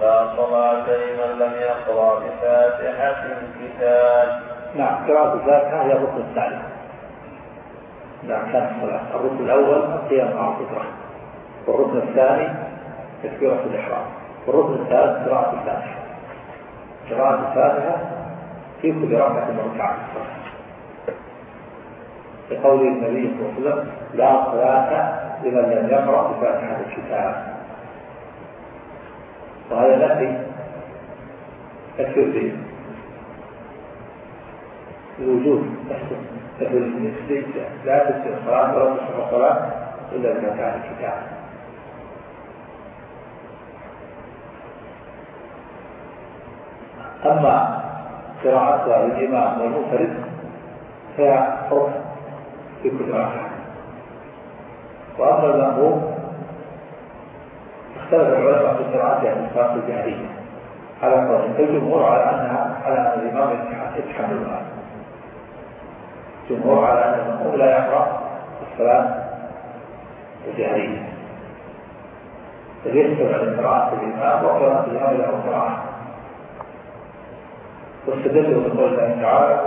لا صلاة لمن لم يقرأ بفاتحة الكتاب. نعم قراءة الفاتحة هي الركن الثاني. نعم كانت الصلاة، الركن الأول القيام مع الفطرة. والركن الثاني تكبيرة الإحرام. والركن الثالث قراءة الفاتحة. قراءة الفاتحة في كل ركعة من ركعات الصلاة. لقول النبي صلى الله عليه وسلم لا صلاة لمن لم يقرأ بفاتحة الكتاب وهذا نفي به الوجود تكفير النسبي لا تصير الصلاة ولا تصح الصلاة إلا بفاتحة الكتاب أما قراءتها للإمام والمنفرد فهي ركن في كل ركعة وأما المأموم اختلف العلماء في قراءتها الصلاة الجهرية على قول الجمهور على أنها على أن الإمام يتحملها الجمهور على أن المأموم لا يقرأ الصلاة الجهرية فليحسب على قراءة الإمام وقراءة الإمام له قراءة واستدلوا بقول الله تعالى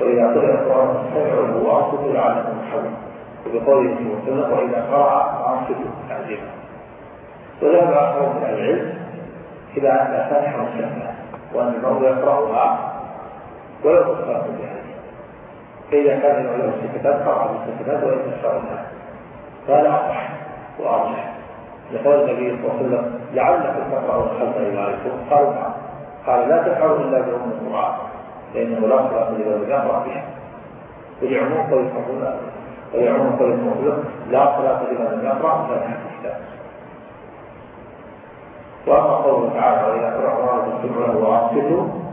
وإذا قرأ القرآن فاستمعوا وأنصتوا لعلكم ترحمون وبقوله صلى الله عليه وسلم وإذا قرأ فأنصتوا تعليما وذهب آخر من العلم إلى أن فاتحة مسلمة وأن المرء يقرأها ولو تقرأ بها. فإذا كان له سكتات قرأ بالسكتات وإن شاء قال أصح وأرجح لقول النبي صلى الله عليه وسلم لعلكم تقرأون خلف إمامكم قالوا نعم. قال لا تفعلوا إلا بأم القرآن فإنه لا صلاة يقرأ بها ولعموم قول الصحابة ولعموم قول الصحابة لا صلاة لمن لم يقرأ فاتحة الكتاب. وأما قوله تعالى وإذا قرأ الله فاستمعوا له